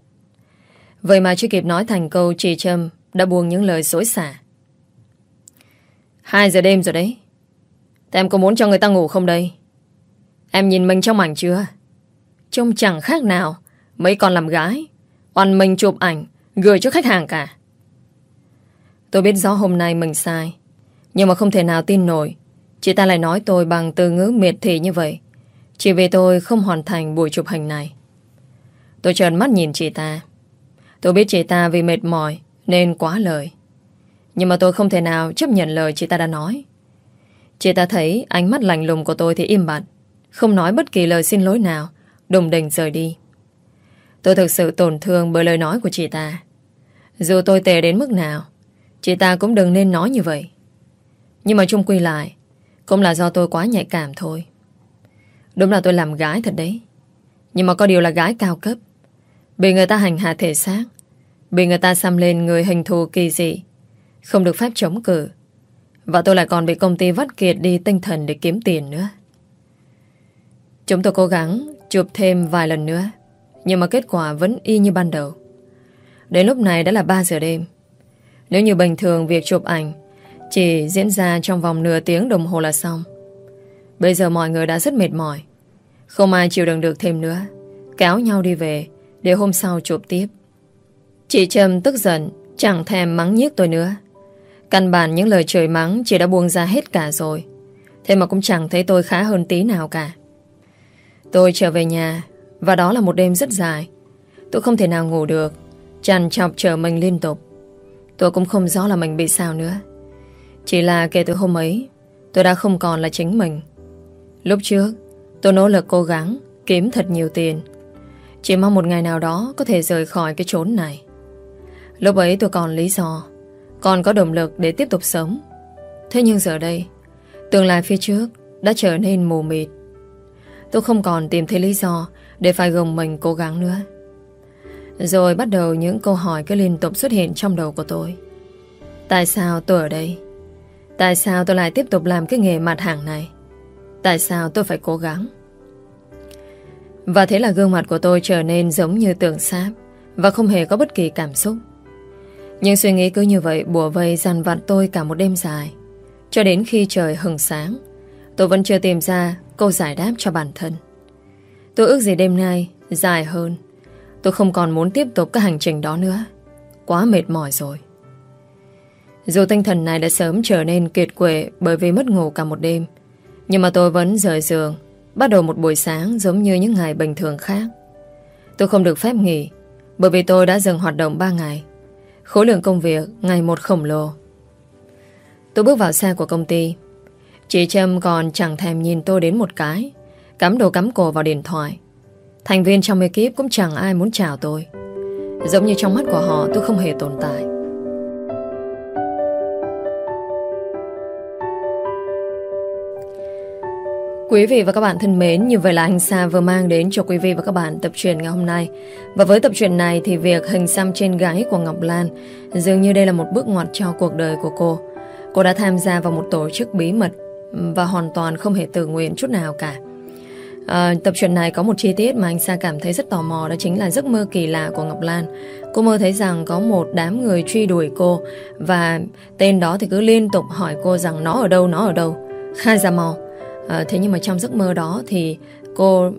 Vậy mà chưa kịp nói thành câu Chị Trâm, đã buông những lời dối xả. Hai giờ đêm rồi đấy. Thế em có muốn cho người ta ngủ không đây? Em nhìn mình trong ảnh chưa? Trông chẳng khác nào mấy con làm gái. Oan mình chụp ảnh, gửi cho khách hàng cả. Tôi biết rõ hôm nay mình sai. Nhưng mà không thể nào tin nổi. Chị ta lại nói tôi bằng từ ngữ miệt thị như vậy. Chỉ vì tôi không hoàn thành buổi chụp hình này. Tôi trợn mắt nhìn chị ta. Tôi biết chị ta vì mệt mỏi nên quá lời Nhưng mà tôi không thể nào chấp nhận lời chị ta đã nói Chị ta thấy ánh mắt lạnh lùng của tôi thì im bặt, Không nói bất kỳ lời xin lỗi nào, Đùng đỉnh rời đi Tôi thực sự tổn thương bởi lời nói của chị ta. Dù tôi tệ đến mức nào, Chị ta cũng đừng nên nói như vậy. Nhưng mà chung quy lại, Cũng là do tôi quá nhạy cảm thôi. Đúng là tôi làm gái thật đấy. Nhưng mà có điều là gái cao cấp. Bị người ta hành hạ thể xác, Bị người ta xăm lên người hình thù kỳ dị, Không được phép chống cự. Và tôi lại còn bị công ty vắt kiệt đi tinh thần để kiếm tiền nữa. Chúng tôi cố gắng chụp thêm vài lần nữa. Nhưng mà kết quả vẫn y như ban đầu. Đến lúc này đã là 3 giờ đêm. Nếu như bình thường việc chụp ảnh Chỉ diễn ra trong vòng nửa tiếng đồng hồ là xong. Bây giờ mọi người đã rất mệt mỏi. Không ai chịu đựng được thêm nữa. Kéo nhau đi về Để hôm sau chụp tiếp. Chị Trâm tức giận, Chẳng thèm mắng nhiếc tôi nữa. Căn bản những lời trời mắng Chị đã buông ra hết cả rồi. Thế mà cũng chẳng thấy tôi khá hơn tí nào cả. Tôi trở về nhà và đó là một đêm rất dài. Tôi không thể nào ngủ được. Chằn chọc chờ mình liên tục. Tôi cũng không rõ là mình bị sao nữa. Chỉ là kể từ hôm ấy, Tôi đã không còn là chính mình. Lúc trước, Tôi nỗ lực cố gắng, Kiếm thật nhiều tiền. Chỉ mong một ngày nào đó Có thể rời khỏi cái chốn này. Lúc ấy tôi còn lý do, Còn có động lực để tiếp tục sống. Thế nhưng giờ đây, Tương lai phía trước đã trở nên mù mịt. Tôi không còn tìm thấy lý do để phải gồng mình cố gắng nữa. Rồi bắt đầu những câu hỏi Cứ liên tục xuất hiện trong đầu của tôi. Tại sao tôi ở đây? Tại sao tôi lại tiếp tục làm cái nghề mặt hàng này? Tại sao tôi phải cố gắng? Và thế là gương mặt của tôi trở nên giống như tường sáp Và không hề có bất kỳ cảm xúc. Những suy nghĩ cứ như vậy Bùa vây dằn vặt tôi cả một đêm dài. Cho đến khi trời hừng sáng, Tôi vẫn chưa tìm ra câu giải đáp cho bản thân. Tôi ước gì đêm nay Dài hơn. Tôi không còn muốn tiếp tục cái hành trình đó nữa. Quá mệt mỏi rồi. Dù tinh thần này đã sớm trở nên kiệt quệ Bởi vì mất ngủ cả một đêm, Nhưng mà tôi vẫn rời giường, Bắt đầu một buổi sáng giống như những ngày bình thường khác. Tôi không được phép nghỉ, Bởi vì tôi đã dừng hoạt động 3 ngày. Khối lượng công việc ngày một khổng lồ. Tôi bước vào xe của công ty. Chị Trâm còn chẳng thèm nhìn tôi đến một cái. Cắm đồ cắm cổ vào điện thoại Thành viên trong ekip cũng chẳng ai muốn chào tôi Giống như trong mắt của họ tôi không hề tồn tại Quý vị và các bạn thân mến, như vậy là anh Sa vừa mang đến cho quý vị và các bạn tập truyện ngày hôm nay. Và với tập truyện này thì việc hình xăm trên gái của Ngọc Lan dường như đây là một bước ngoặt cho cuộc đời của cô. Cô đã tham gia vào một tổ chức bí mật và hoàn toàn không hề tự nguyện chút nào cả. À, tập truyện này có một chi tiết mà anh Sa cảm thấy rất tò mò đó chính là giấc mơ kỳ lạ của Ngọc Lan. Cô mơ thấy rằng có một đám người truy đuổi cô và tên đó thì cứ liên tục hỏi cô rằng nó ở đâu, nó ở đâu. Khai ra mò. À, thế nhưng mà trong giấc mơ đó thì cô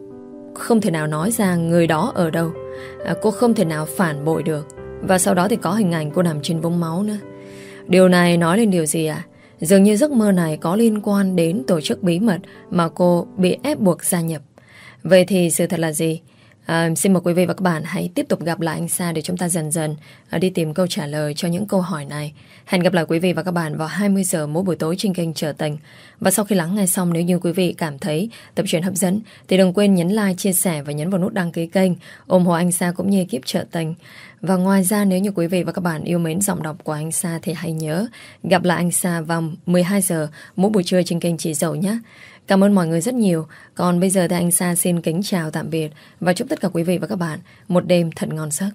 không thể nào nói ra người đó ở đâu. À, cô không thể nào phản bội được. Và sau đó thì có hình ảnh cô nằm trên vũng máu nữa. Điều này nói lên điều gì à? Dường như giấc mơ này có liên quan đến tổ chức bí mật mà cô bị ép buộc gia nhập. Vậy thì sự thật là gì? À, xin mời quý vị và các bạn hãy tiếp tục gặp lại anh Sa để chúng ta dần dần à, đi tìm câu trả lời cho những câu hỏi này. Hẹn gặp lại quý vị và các bạn vào 20 giờ mỗi buổi tối trên kênh Trở Tình. Và sau khi lắng nghe xong nếu như quý vị cảm thấy tập truyện hấp dẫn thì đừng quên nhấn like, chia sẻ và nhấn vào nút đăng ký kênh ủng hộ anh Sa cũng như ekip Trở Tình. Và ngoài ra, nếu như quý vị và các bạn yêu mến giọng đọc của anh Sa thì hãy nhớ gặp lại anh Sa vào 12 giờ mỗi buổi trưa trên kênh Chị Dậu nhé. Cảm ơn mọi người rất nhiều. Còn bây giờ thì anh Sa xin kính chào tạm biệt và chúc tất cả quý vị và các bạn một đêm thật ngon giấc.